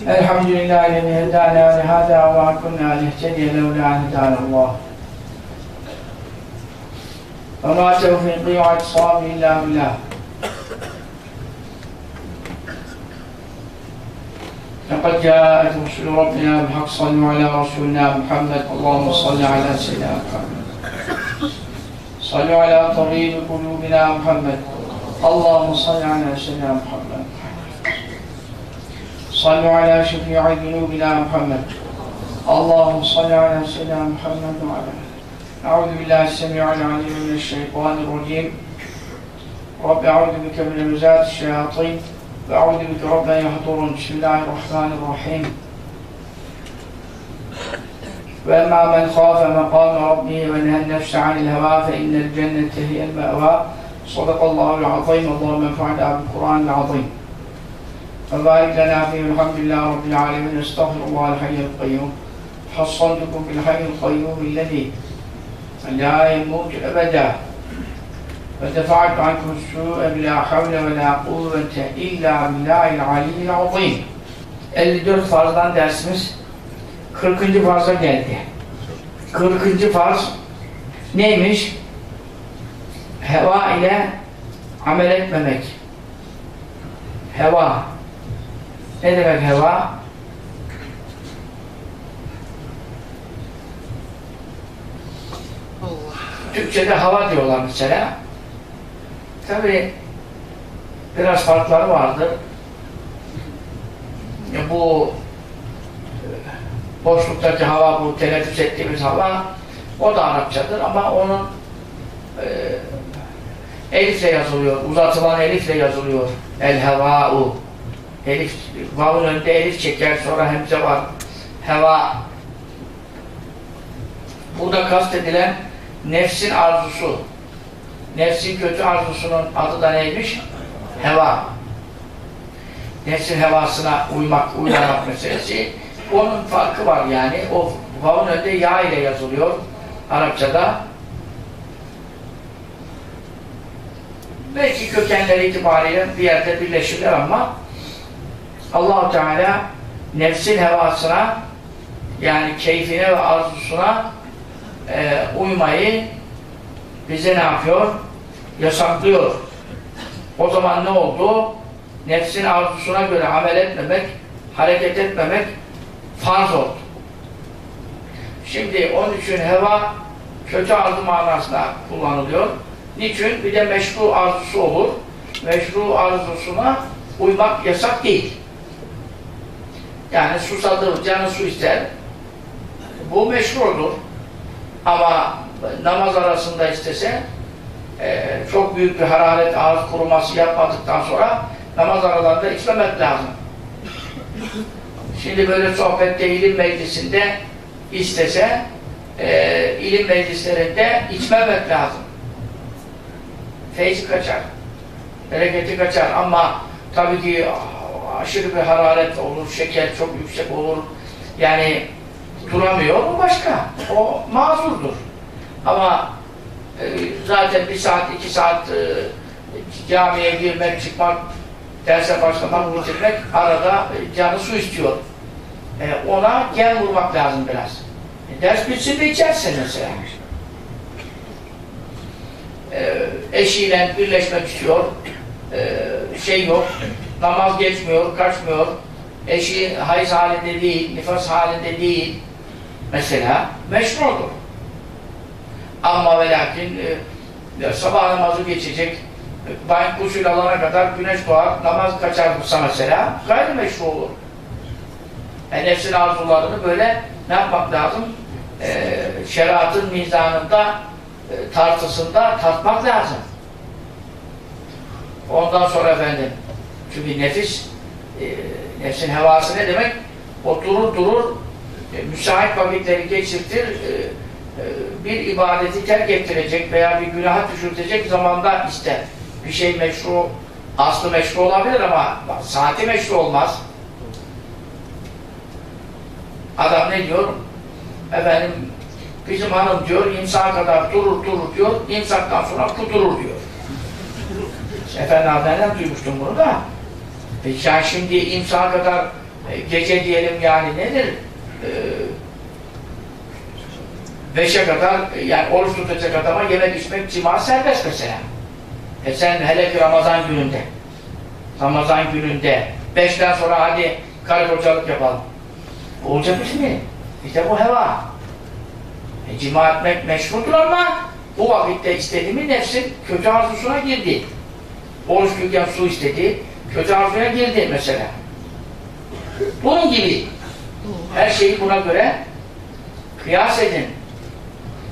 الحمد لله الذي هدانا لهذا وما كنا لنهتدي لولا أن هدانا الله. وما توفيقي واعتصامي إلا بالله. لقد جاءت رسل ربنا بالحق صلوا على رسولنا محمد اللهم صل على سيدنا محمد. صلوا على طبيب قلوبنا محمد اللهم صل على سيدنا محمد. صلوا على شفيع ذنوبنا محمد. اللهم صل على سيدنا محمد وعلى أعوذ بالله السميع العليم من الشيطان الرجيم. رب أعوذ بك من همزات الشياطين. وأعوذ بك رب أن يحضرون بسم الله الرحمن الرحيم. وأما من خاف مقام ربه ونهى النفس عن الهوى فإن الجنة هي المأوى. صدق الله العظيم. اللهم انفعنا بالقرآن العظيم. وبارك لنا فيه الحمد لله رب العالمين استغفر الله الحي القيوم حصنتكم بالحي القيوم الذي لا يموت أبدا ودفعت عنكم السوء بلا حول ولا قوة إلا بالله العلي العظيم 54 farzdan dersimiz 40. farza geldi. 40. farz neymiş? Heva ile amel etmemek. Heva. ne demek heva? Türkçe'de hava diyorlar mesela. Tabi biraz farkları vardır. Bu e, boşluktaki hava, bu teneffüs ettiğimiz hava o da Arapçadır ama onun e, elifle yazılıyor. Uzatılan elifle yazılıyor. El hevâ'u Elif, vavun önünde elif çeker, sonra hemze var. Heva. Burada kastedilen nefsin arzusu. Nefsin kötü arzusunun adı da neymiş? Heva. Nefsin hevasına uymak, uymamak meselesi. Onun farkı var yani. O vavun önünde ya ile yazılıyor Arapçada. Belki kökenleri itibariyle bir yerde birleşirler ama Allahu Teala nefsin hevasına yani keyfine ve arzusuna e, uymayı bize ne yapıyor? Yasaklıyor. O zaman ne oldu? Nefsin arzusuna göre amel etmemek, hareket etmemek farz oldu. Şimdi onun için heva kötü arzu manasında kullanılıyor. Niçin? Bir de meşru arzusu olur. Meşru arzusuna uymak yasak değil. Yani susadı, canı su ister. Bu meşrudur. Ama namaz arasında istese e, çok büyük bir hararet, ağız kuruması yapmadıktan sonra namaz aralarında içmemek lazım. Şimdi böyle sohbette ilim meclisinde istese e, ilim meclislerinde içmemek lazım. Feyzi kaçar. Bereketi kaçar ama tabii ki aşırı bir hararet olur, şeker çok yüksek olur. Yani duramıyor, o başka. O mazurdur. Ama e, zaten bir saat, iki saat e, camiye girmek, çıkmak, derse başlamak, bitirmek arada e, canı su istiyor. E, ona gel vurmak lazım biraz. E, ders bitsin de içersin mesela. E, eşiyle birleşmek istiyor. E, şey yok, namaz geçmiyor, kaçmıyor, eşi hayız halinde değil, nifas halinde değil, mesela meşrudur. Ama ve lakin e, sabah namazı geçecek, bayan gusül alana kadar güneş doğar, namaz kaçarsa mesela gayri meşru olur. Yani nefsin arzularını böyle ne yapmak lazım? E, şeriatın mizanında, e, tartısında tartmak lazım. Ondan sonra efendim çünkü nefis e, nefsin hevası ne demek? O durur e, müsait vakitleri geçirtir e, e, bir ibadeti terk ettirecek veya bir günaha düşürtecek zamanda ister. Bir şey meşru aslı meşru olabilir ama saati meşru olmaz. Adam ne diyor? Efendim bizim hanım diyor imsaha kadar durur durur diyor imsaktan sonra kudurur diyor. Efendi Hazretleri'nden duymuştum bunu da. Peki sen şimdi imsaha kadar E, gece diyelim yani nedir? E, beşe kadar yani oruç tutacak adama yemek içmek cima serbest mesela. E sen hele ki Ramazan gününde Ramazan gününde beşten sonra hadi karı kocalık yapalım. Olacak iş mi? İşte bu heva. E, cima etmek meşrudur ama bu vakitte istediğimi nefsin kötü arzusuna girdi. Oruçluyken su istedi, kötü arzuya girdi mesela. Bunun gibi her şeyi buna göre kıyas edin.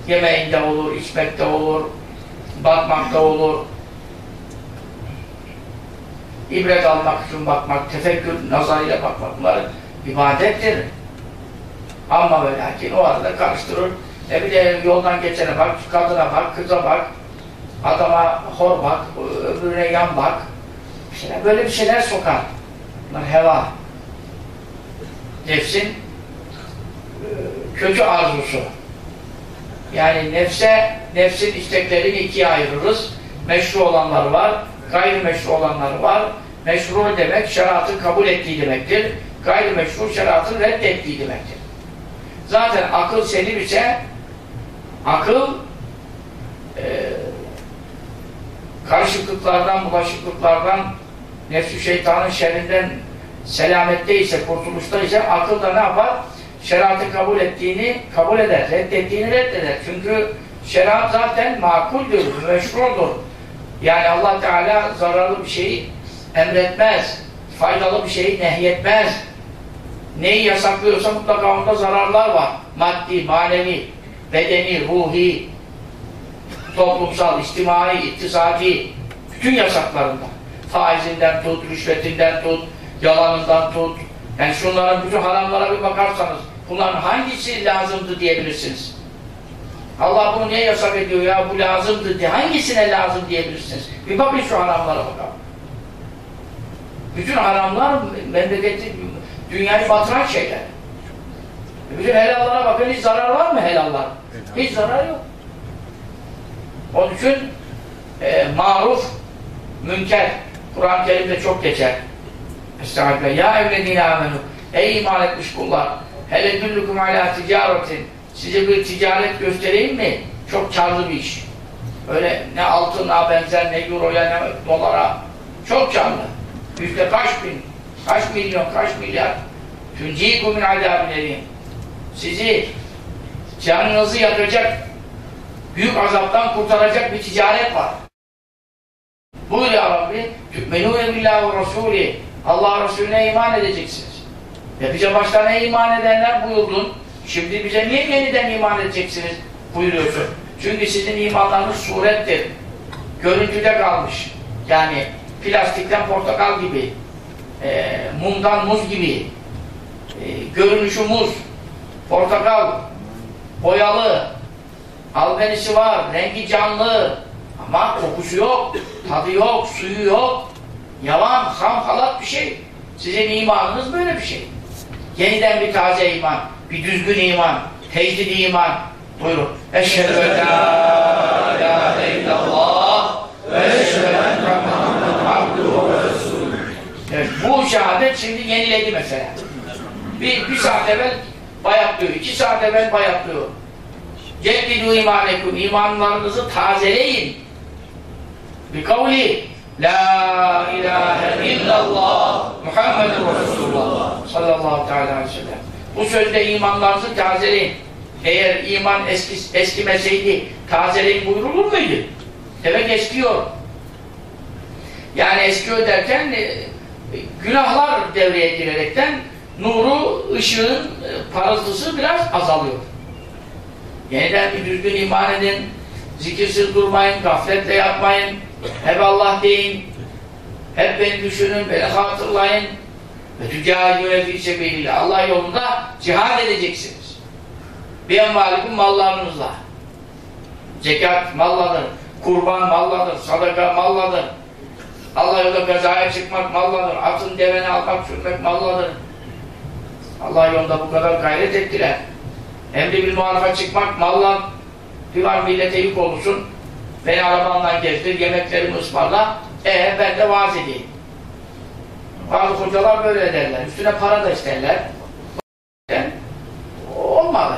Yemeğinde olur, içmekte olur, bakmakta olur. İbret almak için bakmak, tefekkür nazarıyla bakmak bunlar ibadettir. Ama ve lakin o arada karıştırır. E bir de yoldan geçene bak, kadına bak, kıza bak, adama hor bak, öbürüne yan bak. Bir şeyler, böyle bir şeyler sokar. Bunlar heva. Nefsin e, kötü arzusu. Yani nefse, nefsin isteklerini ikiye ayırırız. Meşru olanları var, gayrimeşru olanları var. Meşru demek şeriatın kabul ettiği demektir. Gayrimeşru şeriatın reddettiği demektir. Zaten akıl selim ise akıl e, karışıklıklardan, bulaşıklıklardan nefsü şeytanın şerrinden selamette ise, kurtuluşta ise akıl da ne yapar? Şeriatı kabul ettiğini kabul eder, reddettiğini reddeder. Çünkü şeriat zaten makuldür, meşrudur. Yani Allah Teala zararlı bir şeyi emretmez, faydalı bir şeyi nehyetmez. Neyi yasaklıyorsa mutlaka onda zararlar var. Maddi, manevi, bedeni, ruhi, toplumsal, içtimai, iktisadi, bütün yasaklarında. Faizinden tut, rüşvetinden tut, yalanından tut. Yani şunların bütün haramlara bir bakarsanız, bunların hangisi lazımdı diyebilirsiniz. Allah bunu niye yasak ediyor ya, bu lazımdı diye, hangisine lazım diyebilirsiniz. Bir bakın şu haramlara bakalım. Bütün haramlar memleketi, dünyayı batıran şeyler. Bütün helallara bakın, hiç zarar var mı helallar? Hiç zarar yok. Onun için e, maruf, münker, Kur'an-ı Kerim'de çok geçer. Estağfirullah. Ya evledine amenu. Ey iman etmiş kullar. Hele düllüküm ala ticaretin. Size bir ticaret göstereyim mi? Çok karlı bir iş. Öyle ne altına benzer, ne euroya, ne dolara. Çok karlı. Yüzde kaç bin, kaç milyon, kaç milyar. Tünciyikum min azabin Sizi canınızı yakacak, büyük azaptan kurtaracak bir ticaret var. Buyur ya Rabbi, tü'menûne billâhu rasûlî. Allah Resulüne iman edeceksiniz. Ve bize başta ne iman edenler buyurdun. Şimdi bize niye yeniden iman edeceksiniz buyuruyorsun. Çünkü sizin imanlarınız surettir. Görüntüde kalmış. Yani plastikten portakal gibi, e, mumdan muz gibi, e, görünüşü muz, portakal, boyalı, albenisi var, rengi canlı ama kokusu yok, tadı yok, suyu yok. Yalan, ham halat bir şey. Sizin imanınız böyle bir şey. Yeniden bir taze iman, bir düzgün iman, tecdid iman. Buyurun. Eşhedü en la ilahe illallah ve eşhedü enne Muhammeden ve resulü. Evet, bu şehadet şimdi yeniledi mesela. Bir, bir saat evvel bayatlıyor, iki saat evvel bayatlıyor. Ceddidû imanekum, imanlarınızı tazeleyin. Kavli, La ilahe illallah Muhammedun Resulullah sallallahu teala aleyhi ve sellem. Bu sözde imanlarınızı tazeleyin. Eğer iman eski, eskimeseydi tazeleyin buyurulur muydu? Demek eskiyor. Yani eskiyor derken e, günahlar devreye girerekten nuru, ışığın e, parıltısı biraz azalıyor. Yeniden bir düzgün iman edin, zikirsiz durmayın, gafletle yapmayın, hep Allah deyin, hep beni düşünün, beni hatırlayın ve tücahidüne fî sebebillah. Allah yolunda cihad edeceksiniz. Bir envalikum mallarınızla. Zekat malladır, kurban malladır, sadaka malladır. Allah yolunda gazaya çıkmak malladır, atın deveni almak, sürmek malladır. Allah yolunda bu kadar gayret ettiler. Emri bir muharafa çıkmak malla bir var millete yük olursun. Beni arabanla gezdir, yemeklerimi ısmarla. E ben de vaaz edeyim. Bazı hocalar böyle ederler. Üstüne para da isterler. Olmalı.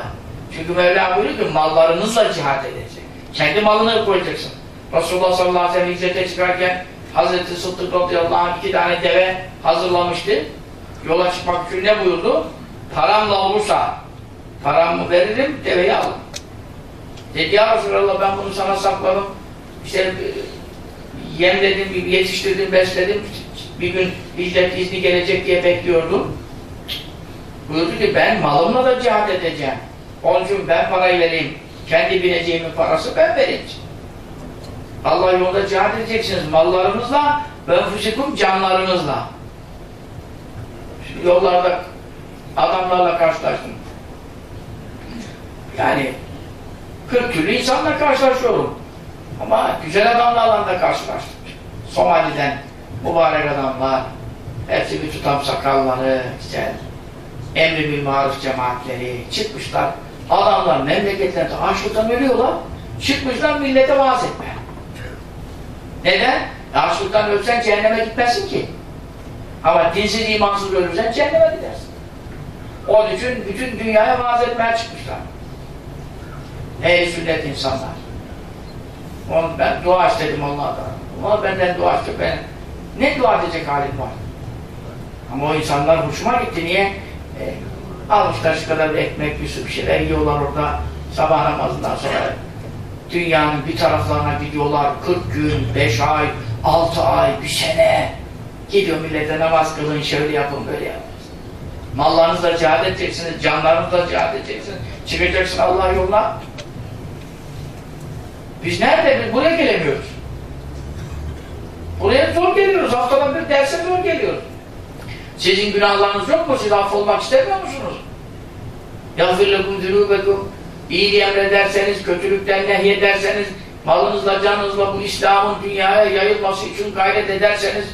Çünkü Mevla buyuruyor ki mallarınızla cihad edecek. Kendi malını koyacaksın. Resulullah sallallahu aleyhi ve sellem hicrete çıkarken Hazreti Sıddık radıyallahu anh iki tane deve hazırlamıştı. Yola çıkmak için ne buyurdu? Paramla olursa paramı veririm, deveyi alın. Dedi ya Resulallah ben bunu sana sakladım. İşte e, yemledim, yetiştirdim, besledim. Bir gün hicret izni gelecek diye bekliyordum. Buyurdu ki ben malımla da cihad edeceğim. Onun için ben parayı vereyim. Kendi bineceğimin parası ben vereceğim. Allah yolunda cihad edeceksiniz mallarınızla ve füsikum canlarınızla. Şimdi yollarda adamlarla karşılaştım. Yani 40 türlü insanla karşılaşıyorum. Ama güzel adamlarla da karşılaştım. Somali'den mübarek adamlar, hepsi bir tutam sakalları, güzel, emri bil maruf cemaatleri çıkmışlar. Adamlar memleketlerinde açlıktan ölüyorlar. Çıkmışlar millete vaaz etme. Neden? Açlıktan ölsen cehenneme gitmezsin ki. Ama dinsiz imansız ölürsen cehenneme gidersin. Onun için bütün dünyaya vaaz etmeye çıkmışlar. Ey sünnet insanlar. Onu ben dua istedim Allah'tan. Ama benden dua istedi. Ben ne dua edecek halim var? Ama o insanlar hoşuma gitti. Niye? E, almışlar şu kadar ekmek, bir su bir şeyler yiyorlar orada sabah namazından sonra. Dünyanın bir taraflarına gidiyorlar. 40 gün, 5 ay, 6 ay, bir sene. Gidiyor millete namaz kılın, şöyle yapın, böyle yapın. Mallarınızla cihad edeceksiniz, canlarınızla cihad edeceksiniz. Çıkacaksın Allah yoluna. Biz nerede? Biz buraya gelemiyoruz. Buraya zor geliyoruz. Haftadan bir derse zor geliyoruz. Sizin günahlarınız yok mu? Siz affolmak istemiyor musunuz? يَغْفِرْ لَكُمْ ذُنُوبَكُمْ İyiliği emrederseniz, kötülükten nehyederseniz, malınızla, canınızla bu İslam'ın dünyaya yayılması için gayret ederseniz,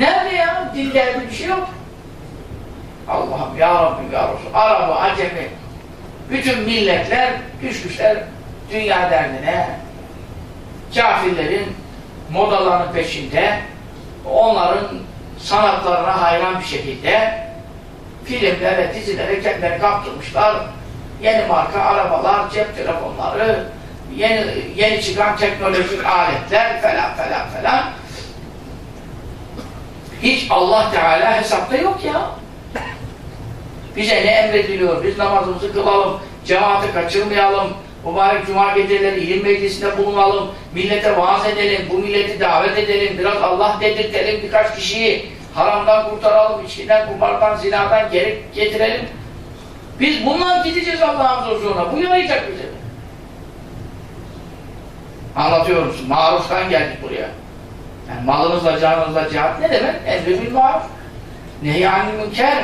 nerede ya? Dillerde bir şey yok. Allah'ım, Ya Rabbim, Ya Resul, Arabı, Acemi, bütün milletler düşmüşler dünya derdine, kafirlerin modalarının peşinde, onların sanatlarına hayran bir şekilde filmlere, dizilere kendilerini kaptırmışlar. Yeni marka arabalar, cep telefonları, yeni, yeni çıkan teknolojik aletler falan falan falan. Hiç Allah Teala hesapta yok ya. Bize ne emrediliyor? Biz namazımızı kılalım, cemaati kaçırmayalım, mübarek cuma geceleri ilim meclisinde bulunalım, millete vaaz edelim, bu milleti davet edelim, biraz Allah dedirtelim birkaç kişiyi, haramdan kurtaralım, içkinden, kumardan, zinadan geri getirelim. Biz bundan gideceğiz Allah'ın huzuruna. Bu yarayacak bize. Anlatıyor musun? Maruftan geldik buraya. Yani malınızla, canınızla cihat ne demek? Emri bil maruf. Nehyani münker.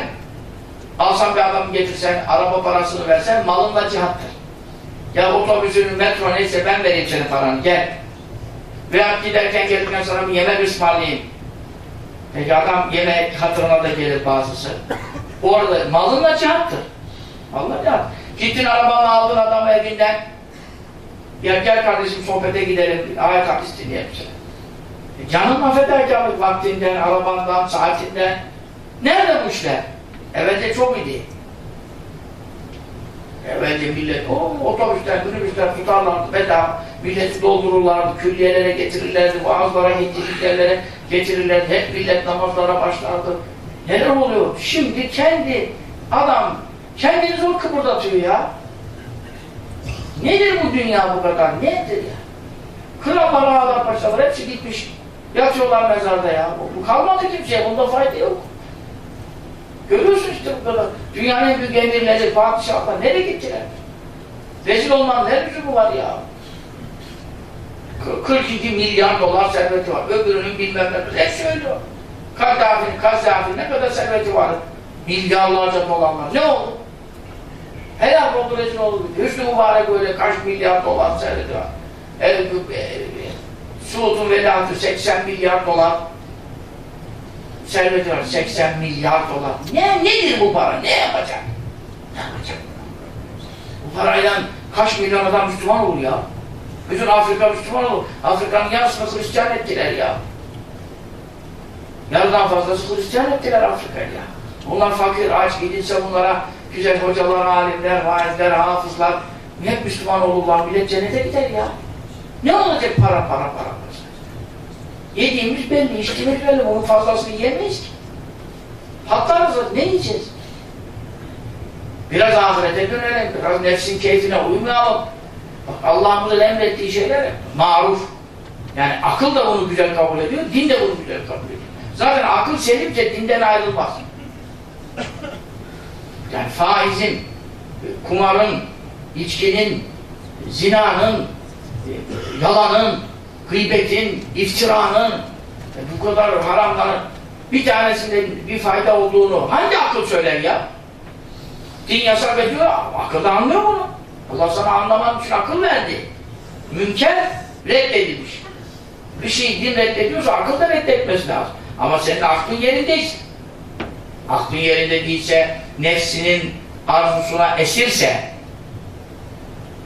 Alsan bir adamı getirsen, araba parasını versen malınla cihattır. Ya otobüsünün, metro neyse ben vereyim senin paranı, gel. Veya giderken gelirken sana bir yemek ısmarlayayım. Peki adam yemek hatırına da gelir bazısı. Orada malınla cihattır. Malınla cihat. Gittin arabanı aldın adamı evinden. Ya gel kardeşim sohbete gidelim, ayet hadis dinleyelim sana. E canınla fedakarlık vaktinden, arabandan, saatinden. Nerede bu işler? Evvelce çok idi. Evvelce millet, o otobüsler, minibüsler tutarlardı bedava. Milleti doldururlardı, külliyelere getirirlerdi, vaazlara getirirlerdi, getirirlerdi. Hep millet namazlara başlardı. Neler oluyor? Şimdi kendi adam kendini zor kıpırdatıyor ya. Nedir bu dünya bu kadar? Nedir ya? Krallar, ağalar, paşalar hepsi gitmiş. Yatıyorlar mezarda ya. Bu kalmadı kimseye. Bunda fayda yok. Görüyorsun işte bu kadar. Dünyanın en büyük emirleri, padişahlar nereye gittiler? Rezil olmanın her lüzumu var ya. 42 milyar dolar serveti var. Öbürünün bilmem ne. Hep söylüyor. Kaddafi'nin, Kazzafi'nin ne kadar serveti var? Milyarlarca dolarlar. Ne oldu? Helal oldu, rezil oldu. Hüsnü Mübarek öyle kaç milyar dolar serveti var. E, e, e, Suud'un velatı 80 milyar dolar serveti var. 80 milyar dolar. Ne, nedir bu para? Ne yapacak? Ne yapacak? Bu parayla kaç milyon adam Müslüman olur ya? Bütün Afrika Müslüman olur. Afrika'nın yarısını Hristiyan ettiler ya. Yarıdan fazlası Hristiyan ettiler Afrika'yı ya. Bunlar fakir, aç, gidilse bunlara güzel hocalar, alimler, vaizler, hafızlar hep Müslüman olurlar, millet cennete gider ya. Ne olacak para, para, para? Yediğimiz belli, içtiğimiz belli, onun fazlasını yiyemeyiz ki. Patlarız, ne yiyeceğiz? Biraz ahirete dönelim, biraz nefsin keyfine uymayalım. Bak Allah'ımızın emrettiği şeyler maruf. Yani akıl da bunu güzel kabul ediyor, din de bunu güzel kabul ediyor. Zaten akıl selimce dinden ayrılmaz. Yani faizin, kumarın, içkinin, zinanın, yalanın, gıybetin, iftiranın, bu kadar haramların bir tanesinde bir fayda olduğunu hangi akıl söyler ya? Din yasak ediyor, akıl da anlıyor bunu. Allah sana anlaman için akıl verdi. Münker reddedilmiş. Bir şey din reddediyorsa akıl da reddetmesi lazım. Ama senin aklın yerindeyse, aklın yerinde değilse, nefsinin arzusuna esirse,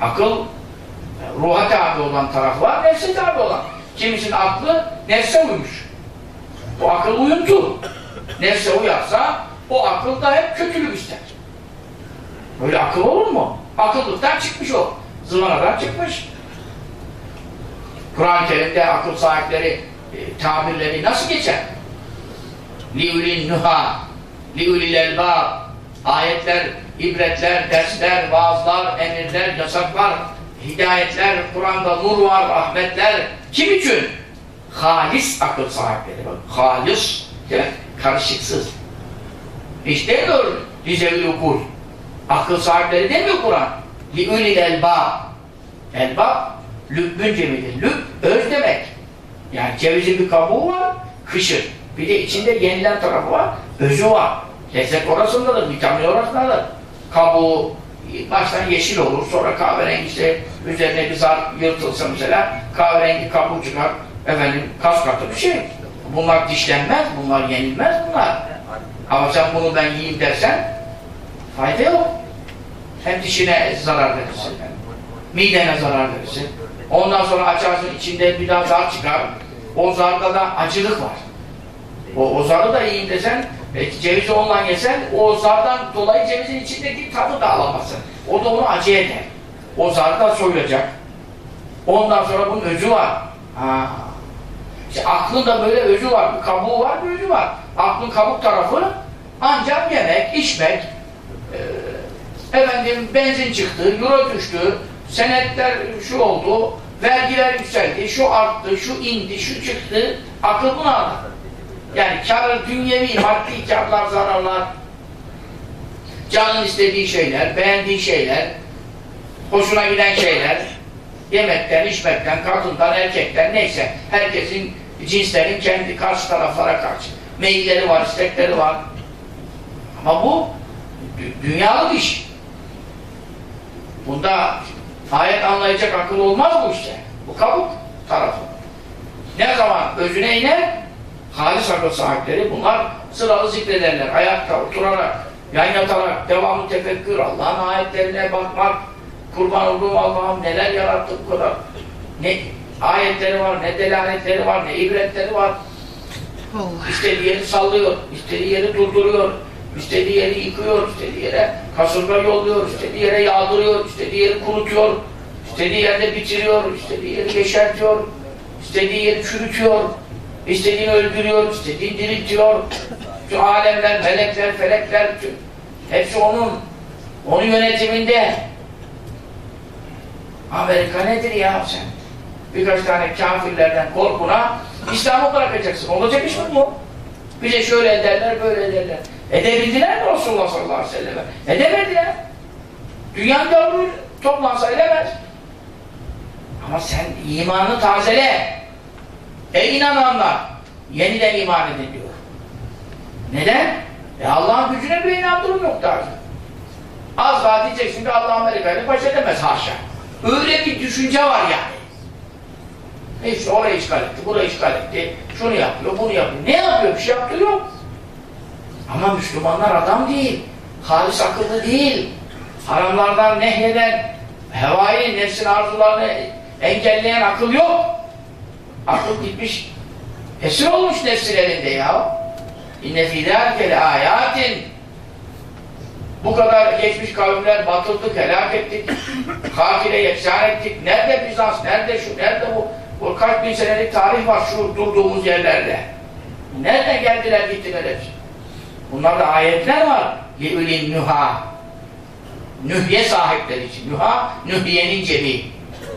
akıl ruha tabi olan taraf var, nefse tabi olan. Kimisinin aklı nefse uymuş. Bu akıl uyuntu. Nefse uyarsa o akıl da hep kötülük ister. Böyle akıl olur mu? Akıllıktan çıkmış o. Zıvanadan çıkmış. Kur'an-ı Kerim'de akıl sahipleri e, tabirleri nasıl geçer? liulin nuha liulil elbab ayetler, ibretler, dersler, vaazlar, emirler, yasaklar, hidayetler, Kur'an'da nur var, rahmetler. Kim için? Halis akıl sahipleri. Bak, halis, demek karışıksız. Hiç demiyor Rizevi Ukul. Akıl sahipleri demiyor Kur'an. Li'ülil elbab. Elbab, lübbün cemidir. Lüb, öz demek. Yani cevizin bir kabuğu var, kışır. Bir de içinde yenilen tarafı var, özü var. Lezzet orasındadır, vitamin orasındadır. Kabuğu baştan yeşil olur, sonra kahverengi işte üzerine bir zar yırtılsa mesela kahverengi kabuğu çıkar, efendim kas katı bir şey. Bunlar dişlenmez, bunlar yenilmez bunlar. Ama sen bunu ben yiyeyim dersen fayda yok. Hem dişine zarar verirsin, midene zarar verirsin. Ondan sonra açarsın içinde bir daha zar çıkar. O zarda da acılık var. O, o zarı da yiyeyim desen, e, cevizi ondan yesen, o zardan dolayı cevizin içindeki tadı da alamazsın. O da onu acı eder. O zar da soyulacak. Ondan sonra bunun özü var. Ha. İşte aklın böyle özü var. Bir kabuğu var, bir özü var. Aklın kabuk tarafı ancak yemek, içmek, e, efendim benzin çıktı, euro düştü, senetler şu oldu, vergiler yükseldi, şu arttı, şu indi, şu çıktı. Akıl bunu alır. Yani kar, dünyevi, maddi karlar, zararlar, canın istediği şeyler, beğendiği şeyler, hoşuna giden şeyler, yemekten, içmekten, kadından, erkekten neyse, herkesin cinslerin kendi karşı taraflara karşı meyilleri var, istekleri var. Ama bu dünyalık iş. Bunda ayet anlayacak akıl olmaz bu işte. Bu kabuk tarafı. Ne zaman özüne iner? Halis akıl sahipleri bunlar sıralı zikrederler. Ayakta oturarak, yan yatarak, devamlı tefekkür, Allah'ın ayetlerine bakmak, kurban olduğum Allah'ım neler yarattı bu kadar. Ne ayetleri var, ne delanetleri var, ne ibretleri var. Allah. İstediği yeri sallıyor, istediği yeri durduruyor, istediği yeri yıkıyor, istediği yere kasırga yolluyor, istediği yere yağdırıyor, istediği yeri kurutuyor, istediği yerde bitiriyor, istediği yeri yeşertiyor, istediği yeri çürütüyor. İstediğini öldürüyor, istediğini diriltiyor. Şu alemler, melekler, felekler, hepsi onun, onun yönetiminde. Amerika nedir ya sen? Birkaç tane kafirlerden korkuna İslam'ı bırakacaksın. Olacak iş mi bu? Bize şöyle ederler, böyle ederler. Edebildiler mi Resulullah sallallahu aleyhi ve sellem? Edemediler. Dünyanın dördü toplansa edemez. Ama sen imanını tazele. Ey inananlar! Yeniden iman edin diyor. Neden? E Allah'ın gücüne bile inandırım yok artık. Az daha diyeceksin ki Allah Amerika'yı baş edemez haşa. Öyle bir düşünce var yani. İşte orayı işgal etti, burayı işgal etti, şunu yapıyor, bunu yapıyor. Ne yapıyor? Bir şey yaptığı yok. Ama Müslümanlar adam değil. Halis akıllı değil. Haramlardan nehyeden, hevai, nefsin arzularını engelleyen akıl yok. Aklım gitmiş. Esir olmuş nefsin elinde ya. İnne fidâke ayatin. Bu kadar geçmiş kavimler batıldık, helak ettik. Hakire yeksan ettik. Nerede Bizans, nerede şu, nerede bu? Bu kaç bin senelik tarih var şu durduğumuz yerlerde. Nerede geldiler gittiler hepsi? Bunlarda ayetler var. Li'ulin nüha. Nühye sahipleri için. Nüha, nühyenin cebi.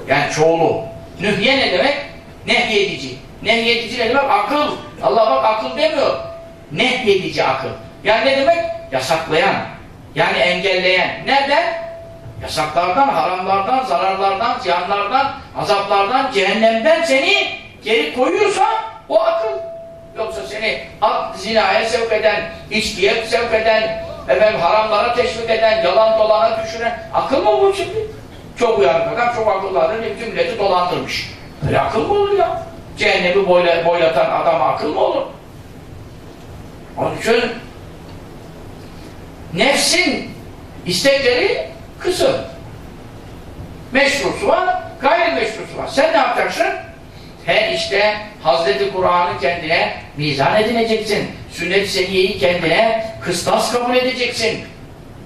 Yani çoğulu. Nühye ne demek? Nehyedici. Nehyedici ne demek? Akıl. Allah bak akıl demiyor. Nehyedici akıl. Yani ne demek? Yasaklayan. Yani engelleyen. Nereden? Yasaklardan, haramlardan, zararlardan, ziyanlardan, azaplardan, cehennemden seni geri koyuyorsa o akıl. Yoksa seni ak, zinaya sevk eden, içkiye sevk eden, efendim haramlara teşvik eden, yalan dolana düşüren akıl mı bu şimdi? Çok uyanık adam, çok bütün milleti dolandırmış. Böyle akıl mı olur ya? Cehennemi boyla, boylatan adama akıl mı olur? Onun için nefsin istekleri kısır. Meşrusu var, gayrimeşrusu var. Sen ne yapacaksın? Her işte Hazreti Kur'an'ı kendine mizan edineceksin. Sünnet-i Seniyye'yi kendine kıstas kabul edeceksin.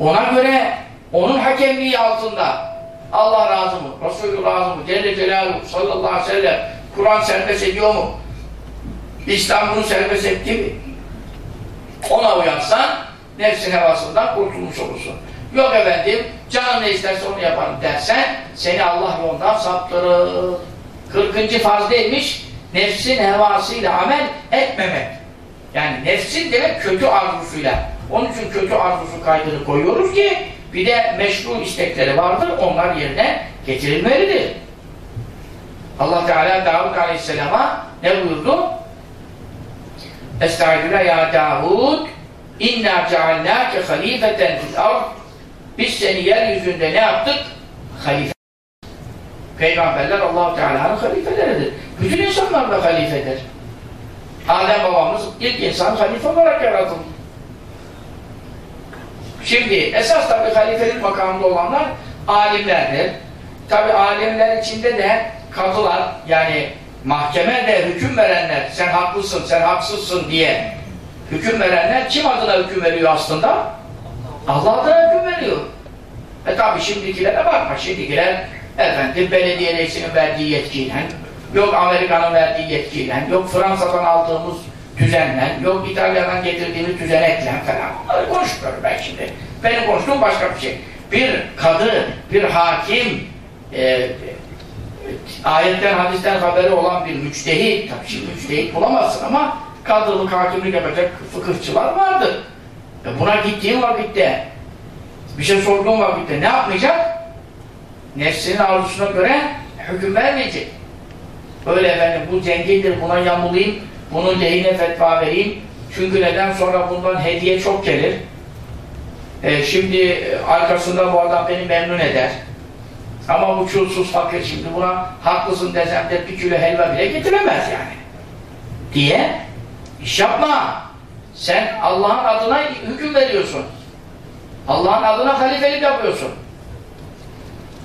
Ona göre onun hakemliği altında Allah razı mı? Resulü razı mı? Celle Celaluhu sallallahu aleyhi ve sellem Kur'an serbest ediyor mu? İslam bunu serbest etti mi? Ona uyarsan nefsin hevasından kurtulmuş olursun. Yok efendim, canım ne isterse onu yaparım dersen seni Allah yolundan saptırır. 40. farz neymiş? Nefsin hevasıyla amel etmemek. Yani nefsin demek kötü arzusuyla. Onun için kötü arzusu kaydını koyuyoruz ki bir de meşru istekleri vardır. Onlar yerine getirilmelidir. Allah Teala Davud Aleyhisselam'a ne buyurdu? Estağfirullah ya Davud inna ceallâke halifeten fil ard biz seni yeryüzünde ne yaptık? Halife. Peygamberler allah Teala'nın halifeleridir. Bütün insanlar da halifedir. Adem babamız ilk insan halife olarak yaratıldı. Şimdi esas tabi halifelik makamında olanlar alimlerdir. Tabi alimler içinde de kadılar yani mahkemede hüküm verenler sen haklısın, sen haksızsın diye hüküm verenler kim adına hüküm veriyor aslında? Allah adına hüküm veriyor. E tabi şimdikilere bakma. Şimdikiler efendim belediye reisinin verdiği yetkiyle yok Amerika'nın verdiği yetkiyle yok Fransa'dan aldığımız düzenle yok İtalya'dan getirdiğimiz düzenekle falan. Bunları konuşmuyorum ben şimdi. Benim konuştuğum başka bir şey. Bir kadı, bir hakim e, ayetten, hadisten haberi olan bir müçtehit, tabii şimdi müçtehit bulamazsın ama kadılık, hakimlik yapacak fıkıhçılar vardır. E buna gittiğin vakitte bir şey sorduğun vakitte ne yapmayacak? Nefsinin arzusuna göre hüküm vermeyecek. Öyle efendim bu zengindir buna yamulayım, bunun lehine fetva vereyim. Çünkü neden sonra bundan hediye çok gelir. E, şimdi arkasında bu adam beni memnun eder. Ama bu çulsuz fakir şimdi buna haklısın desem de bir kilo helva bile getiremez yani. Diye iş yapma. Sen Allah'ın adına hüküm veriyorsun. Allah'ın adına halifelik yapıyorsun.